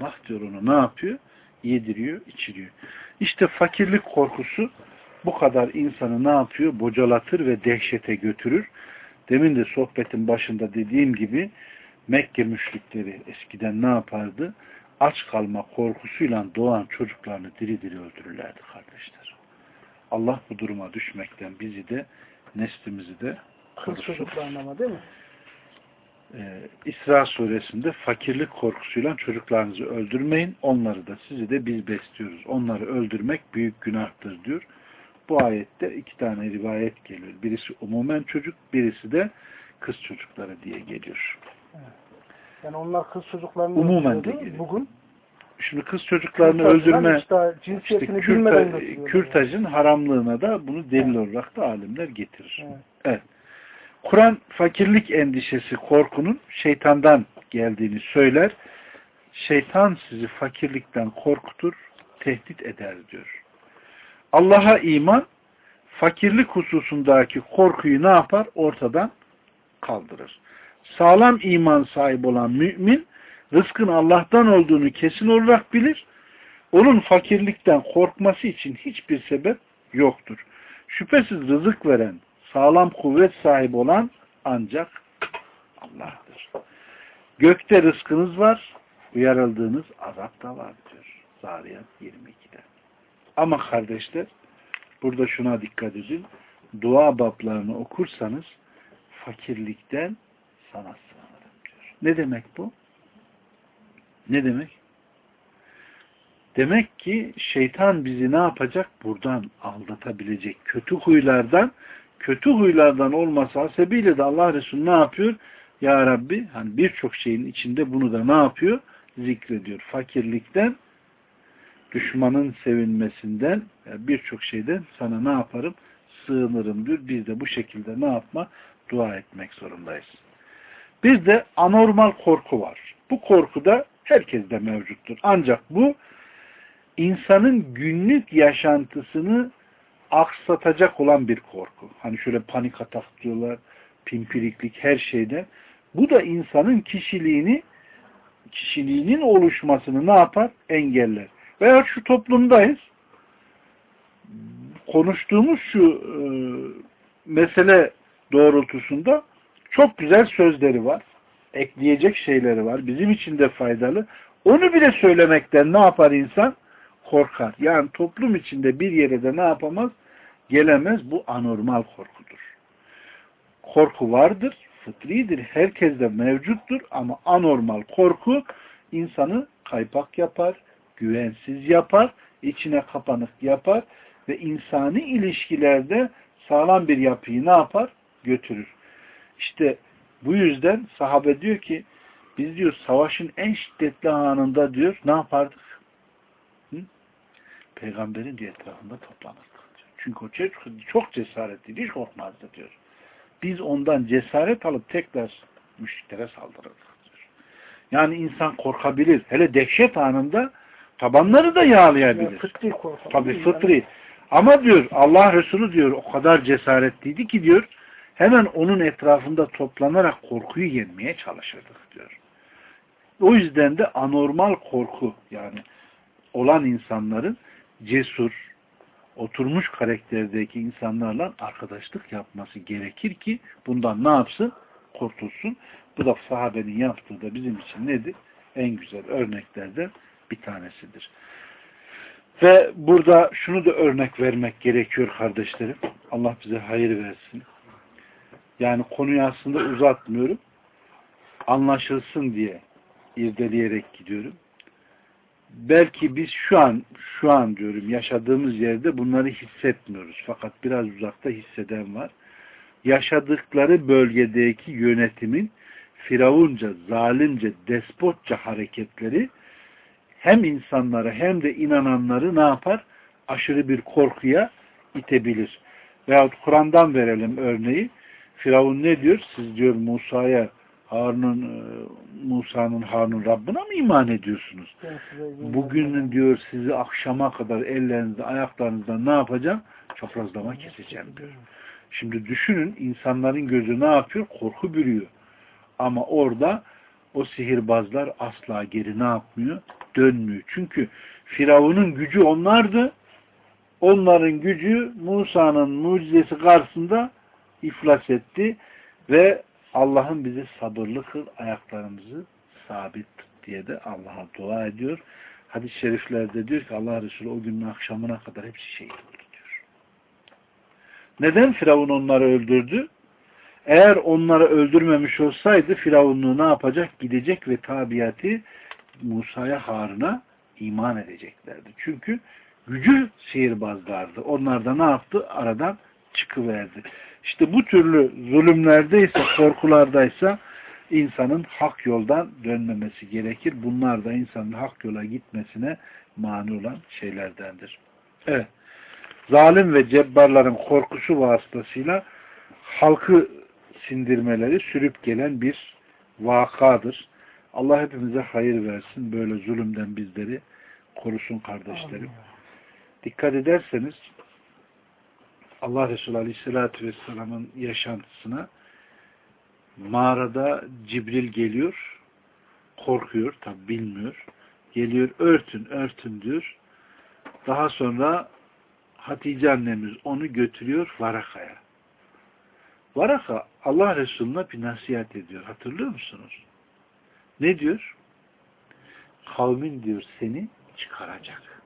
Allah diyor onu ne yapıyor? Yediriyor, içiriyor. İşte fakirlik korkusu bu kadar insanı ne yapıyor? Bocalatır ve dehşete götürür. Demin de sohbetin başında dediğim gibi Mekke müşrikleri eskiden ne yapardı? Aç kalma korkusuyla doğan çocuklarını diri diri öldürürlerdi kardeşler. Allah bu duruma düşmekten bizi de neslimizi de Kız korusun. çocuklarına ama değil mi? Ee, İsra suresinde fakirlik korkusuyla çocuklarınızı öldürmeyin. Onları da sizi de biz besliyoruz. Onları öldürmek büyük günahtır diyor. Bu ayette iki tane rivayet geliyor. Birisi umumen çocuk, birisi de kız çocukları diye geliyor. Yani onlar kız çocuklarını Umumen de geliyor. Bugün Şimdi kız çocuklarını kürtajlar öldürme işte işte cinsiyetini kürta, kürtajın haramlığına da bunu delil olarak da alimler getirir. Evet. Evet. Kur'an fakirlik endişesi, korkunun şeytandan geldiğini söyler. Şeytan sizi fakirlikten korkutur, tehdit eder diyor. Allah'a iman, fakirlik hususundaki korkuyu ne yapar? Ortadan kaldırır. Sağlam iman sahibi olan mümin, rızkın Allah'tan olduğunu kesin olarak bilir. Onun fakirlikten korkması için hiçbir sebep yoktur. Şüphesiz rızık veren, sağlam kuvvet sahibi olan ancak Allah'tır. Gökte rızkınız var, uyarıldığınız azap da var diyor. Zariyat 22'de. Ama kardeşler, burada şuna dikkat edin. Dua bablarını okursanız fakirlikten sana sığınırım diyor. Ne demek bu? Ne demek? Demek ki şeytan bizi ne yapacak? Buradan aldatabilecek. Kötü huylardan kötü huylardan olması hasebiyle de Allah Resulü ne yapıyor? Ya Rabbi hani birçok şeyin içinde bunu da ne yapıyor? Zikrediyor. Fakirlikten düşmanın sevinmesinden yani birçok şeyden sana ne yaparım? Sığınırım diyor. Biz de bu şekilde ne yapma? Dua etmek zorundayız. Bir de anormal korku var. Bu korku da herkeste mevcuttur. Ancak bu insanın günlük yaşantısını aksatacak olan bir korku. Hani şöyle panik atak diyorlar, pimpiriklik her şeyde. Bu da insanın kişiliğini kişiliğinin oluşmasını ne yapar? Engeller. Veya şu toplumdayız. Konuştuğumuz şu e, mesele doğrultusunda çok güzel sözleri var. Ekleyecek şeyleri var. Bizim için de faydalı. Onu bile söylemekten ne yapar insan? Korkar. Yani toplum içinde bir yere de ne yapamaz? Gelemez. Bu anormal korkudur. Korku vardır. Fıtridir. Herkeste mevcuttur. Ama anormal korku insanı kaypak yapar. Güvensiz yapar. içine kapanık yapar. Ve insani ilişkilerde sağlam bir yapıyı ne yapar? Götürür. İşte bu yüzden sahabe diyor ki biz diyor savaşın en şiddetli anında diyor ne yapardık? Hı? Peygamberin diye etrafında toplanırdık. Çünkü o çok, cesaretliydi, hiç korkmazdı diyor. Biz ondan cesaret alıp tekrar müşriklere saldırırdık diyor. Yani insan korkabilir. Hele dehşet anında tabanları da yağlayabilir. Yani fıtri korku. Tabi fıtri. Ama diyor Allah Resulü diyor o kadar cesaretliydi ki diyor hemen onun etrafında toplanarak korkuyu yenmeye çalışırdık diyor. O yüzden de anormal korku yani olan insanların cesur, oturmuş karakterdeki insanlarla arkadaşlık yapması gerekir ki bundan ne yapsın? Kurtulsun. Bu da sahabenin yaptığı da bizim için nedir? En güzel örneklerden bir tanesidir. Ve burada şunu da örnek vermek gerekiyor kardeşlerim. Allah bize hayır versin. Yani konuyu aslında uzatmıyorum. Anlaşılsın diye irdeleyerek gidiyorum. Belki biz şu an şu an diyorum yaşadığımız yerde bunları hissetmiyoruz. Fakat biraz uzakta hisseden var. Yaşadıkları bölgedeki yönetimin firavunca, zalimce, despotça hareketleri hem insanları hem de inananları ne yapar? Aşırı bir korkuya itebilir. Veyahut Kur'an'dan verelim örneği. Firavun ne diyor? Siz diyor Musa'ya Harun'un e, Musa'nın Harun'un Rabbine mi iman ediyorsunuz? Bugünün diyor sizi akşama kadar ellerinizde ayaklarınızdan ne yapacağım? Çaprazlama keseceğim diyor. Şimdi düşünün insanların gözü ne yapıyor? Korku bürüyor. Ama orada o sihirbazlar asla geri ne yapmıyor? Dönmüyor. Çünkü Firavun'un gücü onlardı. Onların gücü Musa'nın mucizesi karşısında iflas etti ve Allah'ın bizi sabırlı kıl, ayaklarımızı sabit diye de Allah'a dua ediyor. Hadis-i şeriflerde diyor ki Allah Resulü o günün akşamına kadar hepsi şehit oldu diyor. Neden Firavun onları öldürdü? Eğer onları öldürmemiş olsaydı Firavunluğu ne yapacak? Gidecek ve tabiatı Musa'ya Harun'a iman edeceklerdi. Çünkü gücü sihirbazlardı. Onlar da ne yaptı? Aradan çıkıverdi. İşte bu türlü zulümlerdeyse, korkulardaysa insanın hak yoldan dönmemesi gerekir. Bunlar da insanın hak yola gitmesine mani olan şeylerdendir. Evet. Zalim ve cebbarların korkusu vasıtasıyla halkı sindirmeleri sürüp gelen bir vakadır. Allah hepimize hayır versin. Böyle zulümden bizleri korusun kardeşlerim. Dikkat ederseniz Allah Resulü Aleyhisselatü Vesselam'ın yaşantısına mağarada Cibril geliyor, korkuyor, tabi bilmiyor. Geliyor, örtün, örtün diyor. Daha sonra Hatice annemiz onu götürüyor Varaka'ya. Varaka Allah Resulü'ne bir nasihat ediyor. Hatırlıyor musunuz? Ne diyor? Kavmin diyor seni çıkaracak.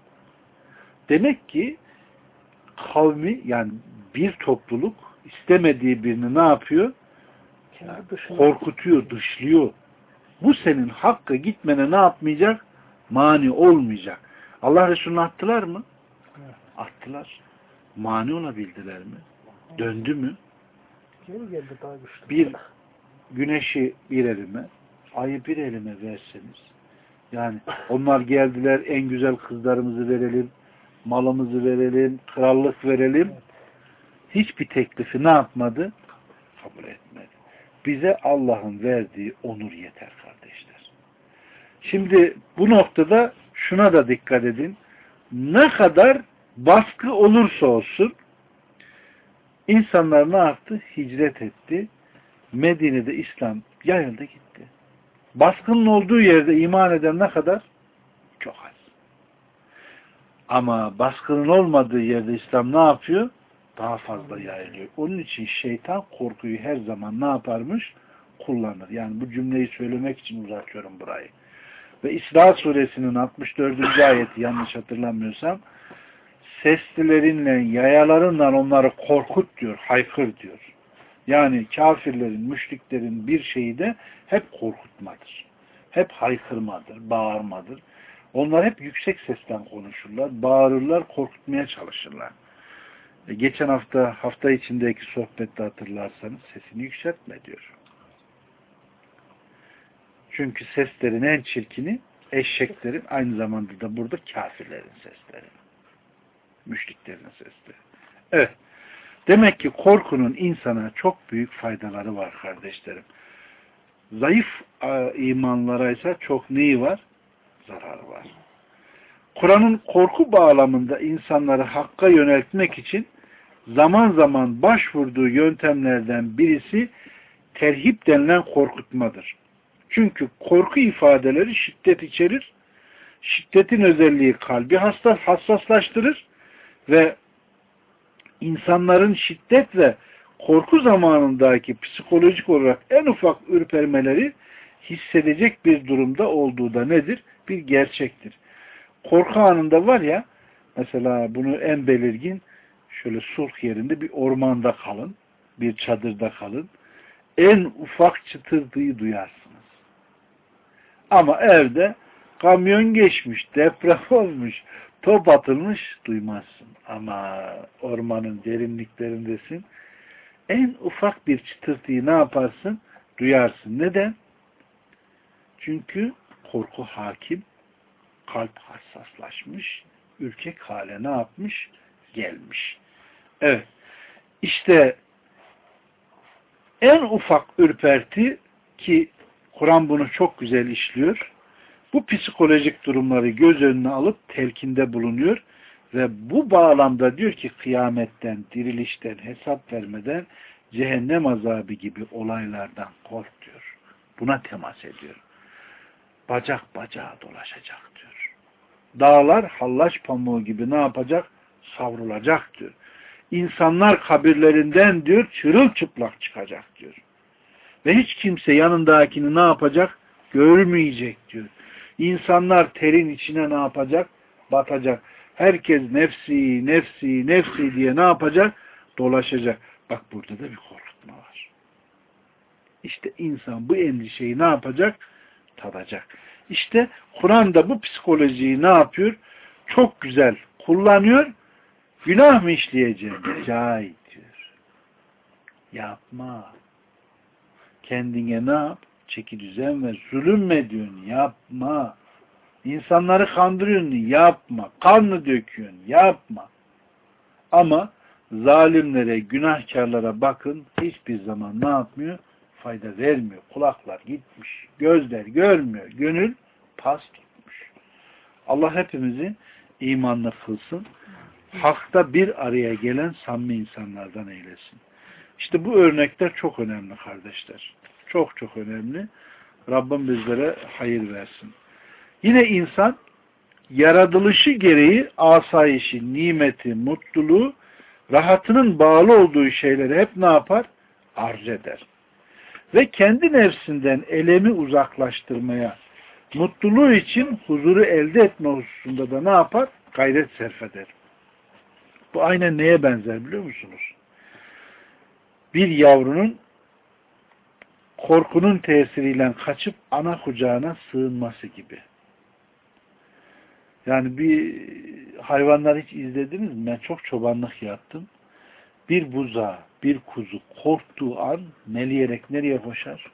Demek ki kavmi yani bir topluluk istemediği birini ne yapıyor? Korkutuyor, dışlıyor. Bu senin hakkı gitmene ne yapmayacak? Mani olmayacak. Allah Resulü'nü attılar mı? Evet. Attılar. Mani olabildiler mi? Döndü mü? Bir güneşi bir elime, ayı bir elime verseniz, yani onlar geldiler en güzel kızlarımızı verelim, malımızı verelim, krallık verelim. Hiçbir teklifi ne yapmadı? Kabul etmedi. Bize Allah'ın verdiği onur yeter kardeşler. Şimdi bu noktada şuna da dikkat edin. Ne kadar baskı olursa olsun insanlar ne yaptı? Hicret etti. Medine'de İslam yayıldı gitti. Baskının olduğu yerde iman eden ne kadar? Çok az. Ama baskının olmadığı yerde İslam ne yapıyor? Daha fazla yayılıyor. Onun için şeytan korkuyu her zaman ne yaparmış? Kullanır. Yani bu cümleyi söylemek için uzatıyorum burayı. Ve İsra suresinin 64. ayeti yanlış hatırlamıyorsam seslilerinle, yayalarınla onları korkut diyor, haykır diyor. Yani kafirlerin, müşriklerin bir şeyi de hep korkutmadır. Hep haykırmadır, bağırmadır. Onlar hep yüksek sesten konuşurlar, bağırırlar, korkutmaya çalışırlar. E geçen hafta, hafta içindeki sohbette hatırlarsanız sesini yükseltme diyor. Çünkü seslerin en çirkini eşeklerin, aynı zamanda da burada kafirlerin sesleri. Müşriklerin sesleri. Evet. Demek ki korkunun insana çok büyük faydaları var kardeşlerim. Zayıf imanlara ise çok neyi var? Zararı var. Kur'an'ın korku bağlamında insanları hakka yöneltmek için zaman zaman başvurduğu yöntemlerden birisi terhip denilen korkutmadır. Çünkü korku ifadeleri şiddet içerir. Şiddetin özelliği kalbi hassas, hassaslaştırır ve insanların şiddet ve korku zamanındaki psikolojik olarak en ufak ürpermeleri hissedecek bir durumda olduğu da nedir? Bir gerçektir. Korku anında var ya Mesela bunu en belirgin şöyle sulh yerinde bir ormanda kalın, bir çadırda kalın. En ufak çıtırtıyı duyarsınız. Ama evde kamyon geçmiş, deprem olmuş, top atılmış duymazsın. Ama ormanın derinliklerindesin. En ufak bir çıtırtıyı ne yaparsın? Duyarsın. Neden? Çünkü korku hakim, kalp hassaslaşmış, ürkek hale ne yapmış? Gelmiş. Evet. İşte en ufak ürperti ki Kur'an bunu çok güzel işliyor. Bu psikolojik durumları göz önüne alıp telkinde bulunuyor ve bu bağlamda diyor ki kıyametten, dirilişten, hesap vermeden cehennem azabı gibi olaylardan kork diyor. Buna temas ediyor. Bacak bacağa dolaşacak diyor. Dağlar hallaç pamuğu gibi ne yapacak? Savrulacak diyor. İnsanlar kabirlerinden diyor çırılçıplak çıkacak diyor. Ve hiç kimse yanındakini ne yapacak? Görmeyecek diyor. İnsanlar terin içine ne yapacak? Batacak. Herkes nefsi, nefsi, nefsi diye ne yapacak? Dolaşacak. Bak burada da bir korkutma var. İşte insan bu endişeyi ne yapacak? Tadacak. İşte Kur'an da bu psikolojiyi ne yapıyor? Çok güzel kullanıyor. Günah mı işleyeceğim? Cahil diyor. Yapma. Kendine ne yap? Çeki düzen ver. Zulümme diyorsun. Yapma. İnsanları kandırıyorsun. Yapma. Kanlı döküyorsun. Yapma. Ama zalimlere, günahkarlara bakın hiçbir zaman ne yapmıyor? Fayda vermiyor. Kulaklar gitmiş. Gözler görmüyor. Gönül pas tutmuş. Allah hepimizi imanlı kılsın. Hakta bir araya gelen samimi insanlardan eylesin. İşte bu örnekler çok önemli kardeşler. Çok çok önemli. Rabbim bizlere hayır versin. Yine insan yaratılışı gereği asayişi, nimeti, mutluluğu, rahatının bağlı olduğu şeyleri hep ne yapar? Arz eder. Ve kendi nefsinden elemi uzaklaştırmaya, mutluluğu için huzuru elde etme hususunda da ne yapar? Gayret sarf eder. Bu aynen neye benzer biliyor musunuz? Bir yavrunun korkunun tesiriyle kaçıp ana kucağına sığınması gibi. Yani bir hayvanlar hiç izlediniz mi? Ben çok çobanlık yaptım. Bir buza, bir kuzu korktuğu an meleyerek nereye koşar?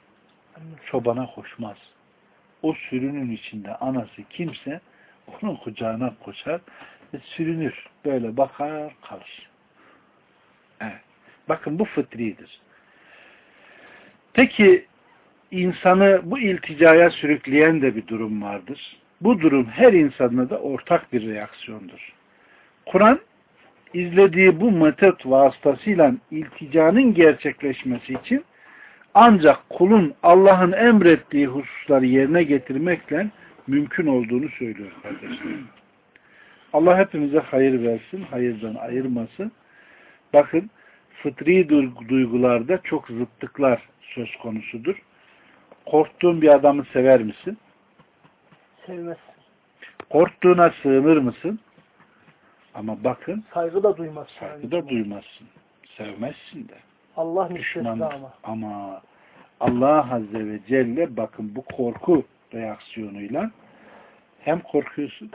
Çobana koşmaz. O sürünün içinde anası kimse onun kucağına koşar ve sürünür. Böyle bakar kalır. Evet. Bakın bu fıtridir. Peki insanı bu ilticaya sürükleyen de bir durum vardır. Bu durum her insanla da ortak bir reaksiyondur. Kur'an izlediği bu metot vasıtasıyla ilticanın gerçekleşmesi için ancak kulun Allah'ın emrettiği hususları yerine getirmekle mümkün olduğunu söylüyor kardeşlerim. Allah hepimize hayır versin, hayırdan ayırmasın. Bakın fıtri duygularda çok zıttıklar söz konusudur. Korktuğun bir adamı sever misin? Sevmezsin. Korktuğuna sığınır mısın? Ama bakın Saygı da duymazsın. saygı da duymazsın. Sevmezsin de. Allah müstesna ama. Ama Allah Azze ve Celle bakın bu korku reaksiyonuyla hem korkuyorsun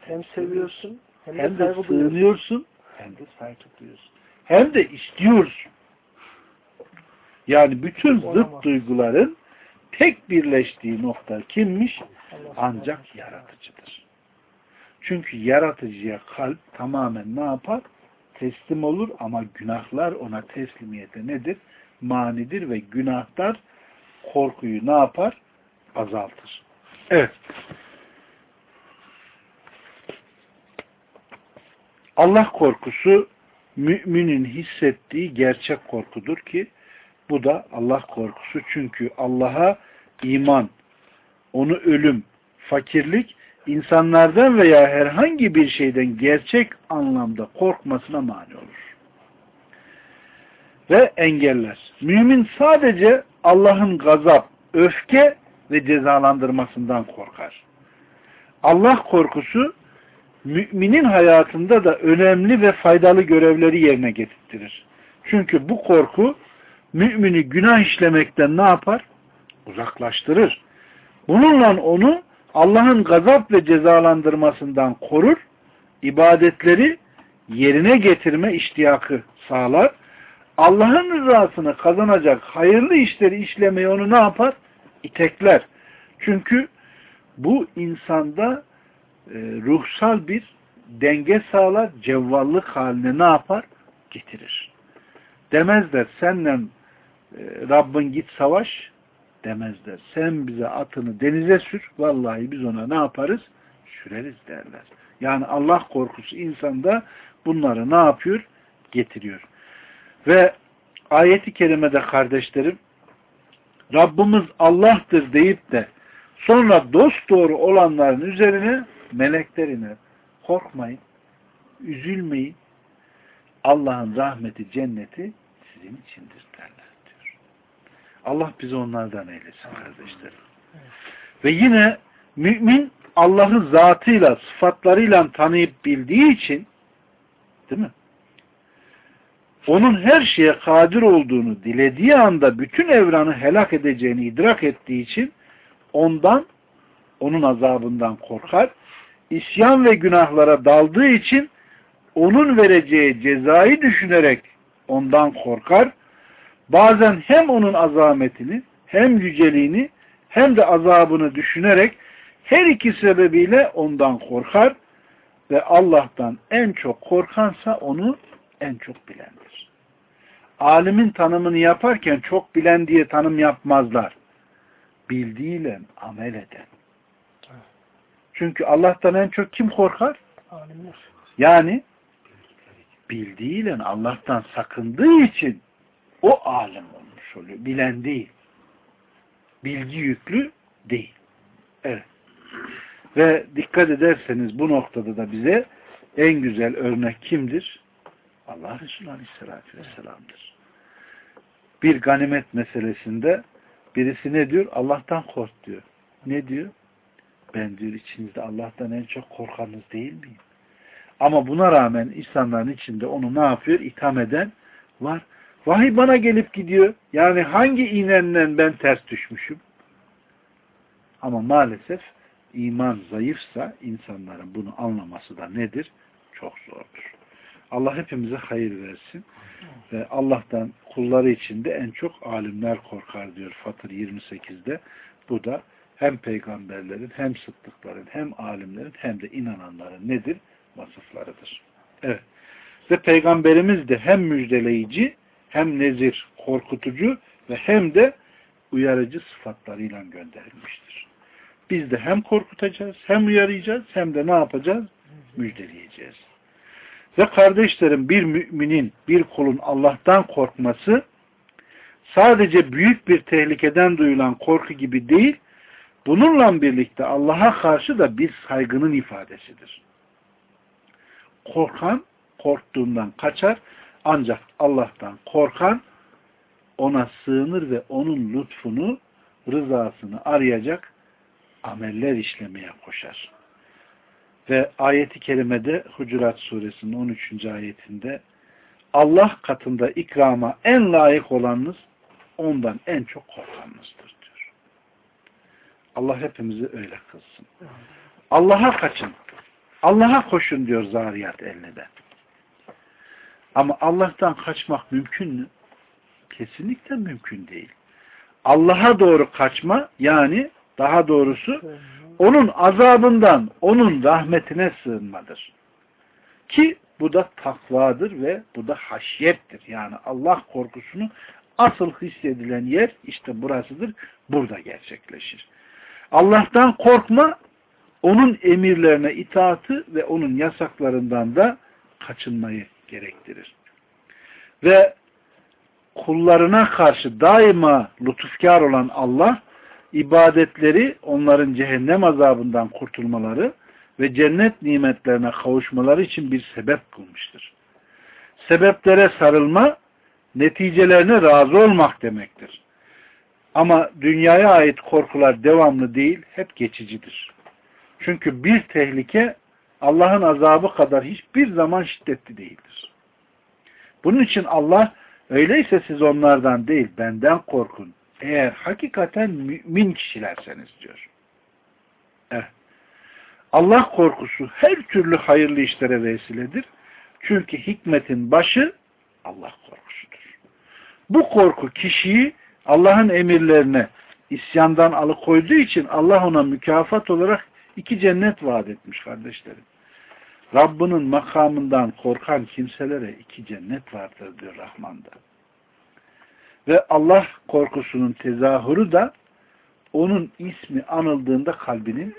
Hem seviyorsun hem, hem de de saygı duyuyorsun. sığınıyorsun hem de saygı duyuyorsun. Hem de istiyorsun. Yani bütün zıt duyguların tek birleştiği nokta kimmiş? Ancak yaratıcıdır. Çünkü yaratıcıya kalp tamamen ne yapar? Teslim olur ama günahlar ona teslimiyete nedir? Manidir ve günahlar korkuyu ne yapar? Azaltır. Evet. Allah korkusu müminin hissettiği gerçek korkudur ki bu da Allah korkusu. Çünkü Allah'a iman, onu ölüm, fakirlik, insanlardan veya herhangi bir şeyden gerçek anlamda korkmasına mani olur. Ve engeller. Mümin sadece Allah'ın gazap, öfke ve cezalandırmasından korkar. Allah korkusu müminin hayatında da önemli ve faydalı görevleri yerine getirtirir. Çünkü bu korku mümini günah işlemekten ne yapar? Uzaklaştırır. Bununla onu Allah'ın gazap ve cezalandırmasından korur, ibadetleri yerine getirme iştiyakı sağlar. Allah'ın rızasını kazanacak hayırlı işleri işlemeyi onu ne yapar? İtekler. Çünkü bu insanda e, ruhsal bir denge sağlar, cevvallık haline ne yapar? Getirir. Demezler senle e, Rabbin git savaş demezler. Sen bize atını denize sür, vallahi biz ona ne yaparız? Süreriz derler. Yani Allah korkusu insanda bunları ne yapıyor? Getiriyor. Ve ayeti kerimede kardeşlerim Rabbimiz Allah'tır deyip de sonra dost doğru olanların üzerine melekler iner. Korkmayın, üzülmeyin. Allah'ın rahmeti, cenneti sizin içindir derler. Allah bizi onlardan eylesin kardeşlerim. Ve yine mümin Allah'ı zatıyla, sıfatlarıyla tanıyıp bildiği için değil mi? Onun her şeye kadir olduğunu dilediği anda bütün evranı helak edeceğini idrak ettiği için ondan, onun azabından korkar. İsyan ve günahlara daldığı için onun vereceği cezayı düşünerek ondan korkar. Bazen hem onun azametini hem yüceliğini hem de azabını düşünerek her iki sebebiyle ondan korkar ve Allah'tan en çok korkansa onu en çok bilendir. Alimin tanımını yaparken çok bilen diye tanım yapmazlar. Bildiğiyle amel eden. Çünkü Allah'tan en çok kim korkar? Alimler. Yani bildiğiyle Allah'tan sakındığı için o alim olmuş oluyor. Bilen değil. Bilgi yüklü değil. Evet. Ve dikkat ederseniz bu noktada da bize en güzel örnek kimdir? Allah Resulü Aleyhisselatü Vesselam'dır. Bir ganimet meselesinde birisi ne diyor? Allah'tan kork diyor. Ne diyor? Ben diyor içinizde Allah'tan en çok korkanınız değil miyim? Ama buna rağmen insanların içinde onu ne yapıyor? İtham eden var. Vahiy bana gelip gidiyor. Yani hangi iğnenden ben ters düşmüşüm? Ama maalesef iman zayıfsa insanların bunu anlaması da nedir? Çok zordur. Allah hepimize hayır versin. Ve Allah'tan kulları içinde en çok alimler korkar diyor Fatır 28'de. Bu da hem peygamberlerin hem sıddıkların hem alimlerin hem de inananların nedir? Vasıflarıdır. Evet. Ve peygamberimiz de hem müjdeleyici hem nezir, korkutucu ve hem de uyarıcı sıfatlarıyla gönderilmiştir. Biz de hem korkutacağız, hem uyarayacağız, hem de ne yapacağız? Müjdeleyeceğiz. Ve kardeşlerim bir müminin, bir kulun Allah'tan korkması sadece büyük bir tehlikeden duyulan korku gibi değil, bununla birlikte Allah'a karşı da bir saygının ifadesidir. Korkan, korktuğundan kaçar, ancak Allah'tan korkan ona sığınır ve onun lütfunu, rızasını arayacak ameller işlemeye koşar. Ve ayeti kerimede Hucurat suresinin 13. ayetinde Allah katında ikrama en layık olanınız ondan en çok korkanınızdır diyor. Allah hepimizi öyle kılsın. Allah'a kaçın. Allah'a koşun diyor Zariyat 50'de. Ama Allah'tan kaçmak mümkün mü? Kesinlikle mümkün değil. Allah'a doğru kaçma yani daha doğrusu onun azabından, onun rahmetine sığınmadır. Ki bu da takvadır ve bu da haşyettir. Yani Allah korkusunu asıl hissedilen yer işte burasıdır. Burada gerçekleşir. Allah'tan korkma, onun emirlerine itaatı ve onun yasaklarından da kaçınmayı gerektirir. Ve kullarına karşı daima lütufkar olan Allah, ibadetleri onların cehennem azabından kurtulmaları ve cennet nimetlerine kavuşmaları için bir sebep kılmıştır. Sebeplere sarılma, neticelerine razı olmak demektir. Ama dünyaya ait korkular devamlı değil, hep geçicidir. Çünkü bir tehlike Allah'ın azabı kadar hiçbir zaman şiddetli değildir. Bunun için Allah öyleyse siz onlardan değil benden korkun. Eğer hakikaten mümin kişilerseniz diyor. Evet. Allah korkusu her türlü hayırlı işlere vesiledir. Çünkü hikmetin başı Allah korkusudur. Bu korku kişiyi Allah'ın emirlerine isyandan alıkoyduğu için Allah ona mükafat olarak iki cennet vaat etmiş kardeşlerim. Rabbinin makamından korkan kimselere iki cennet vardır diyor Rahman'da. Ve Allah korkusunun tezahürü da onun ismi anıldığında kalbinin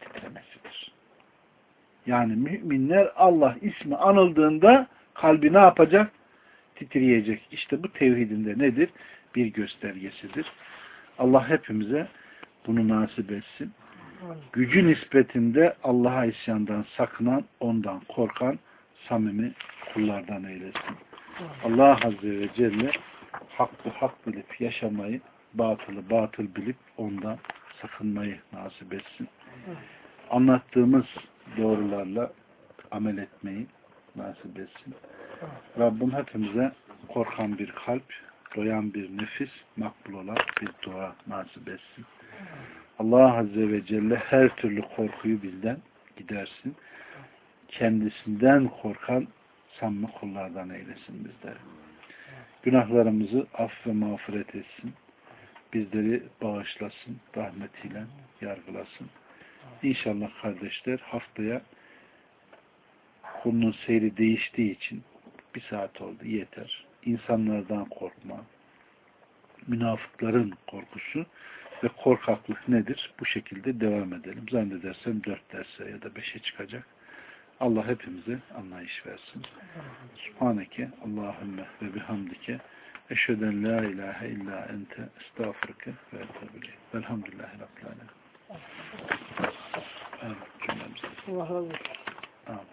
titremesidir. Yani müminler Allah ismi anıldığında kalbi ne yapacak? Titriyecek. İşte bu tevhidinde nedir? Bir göstergesidir. Allah hepimize bunu nasip etsin. Gücü nispetinde Allah'a isyandan sakınan, ondan korkan samimi kullardan eylesin. Allah Azze ve Celle hakkı hak bilip yaşamayı, batılı batıl bilip ondan sakınmayı nasip etsin. Anlattığımız doğrularla amel etmeyi nasip etsin. Rabbim hepimize korkan bir kalp, doyan bir nefis, makbul olan bir dua nasip etsin. Allah Azze ve Celle her türlü korkuyu bizden gidersin. Kendisinden korkan samimi kullardan eylesin bizleri. Günahlarımızı aff ve mağfiret etsin. Bizleri bağışlasın, rahmetiyle yargılasın. İnşallah kardeşler haftaya konunun seyri değiştiği için bir saat oldu yeter. İnsanlardan korkma, münafıkların korkusu ve korkaklık nedir? Bu şekilde devam edelim. Zannedersem dört derse ya da beşe çıkacak. Allah hepimize anlayış versin. Subhaneke Allahümme ve bihamdike eşheden la ilahe illa ente estağfurke ve etebile. Velhamdülillahi Rabbil Alemin. Allah razı olsun.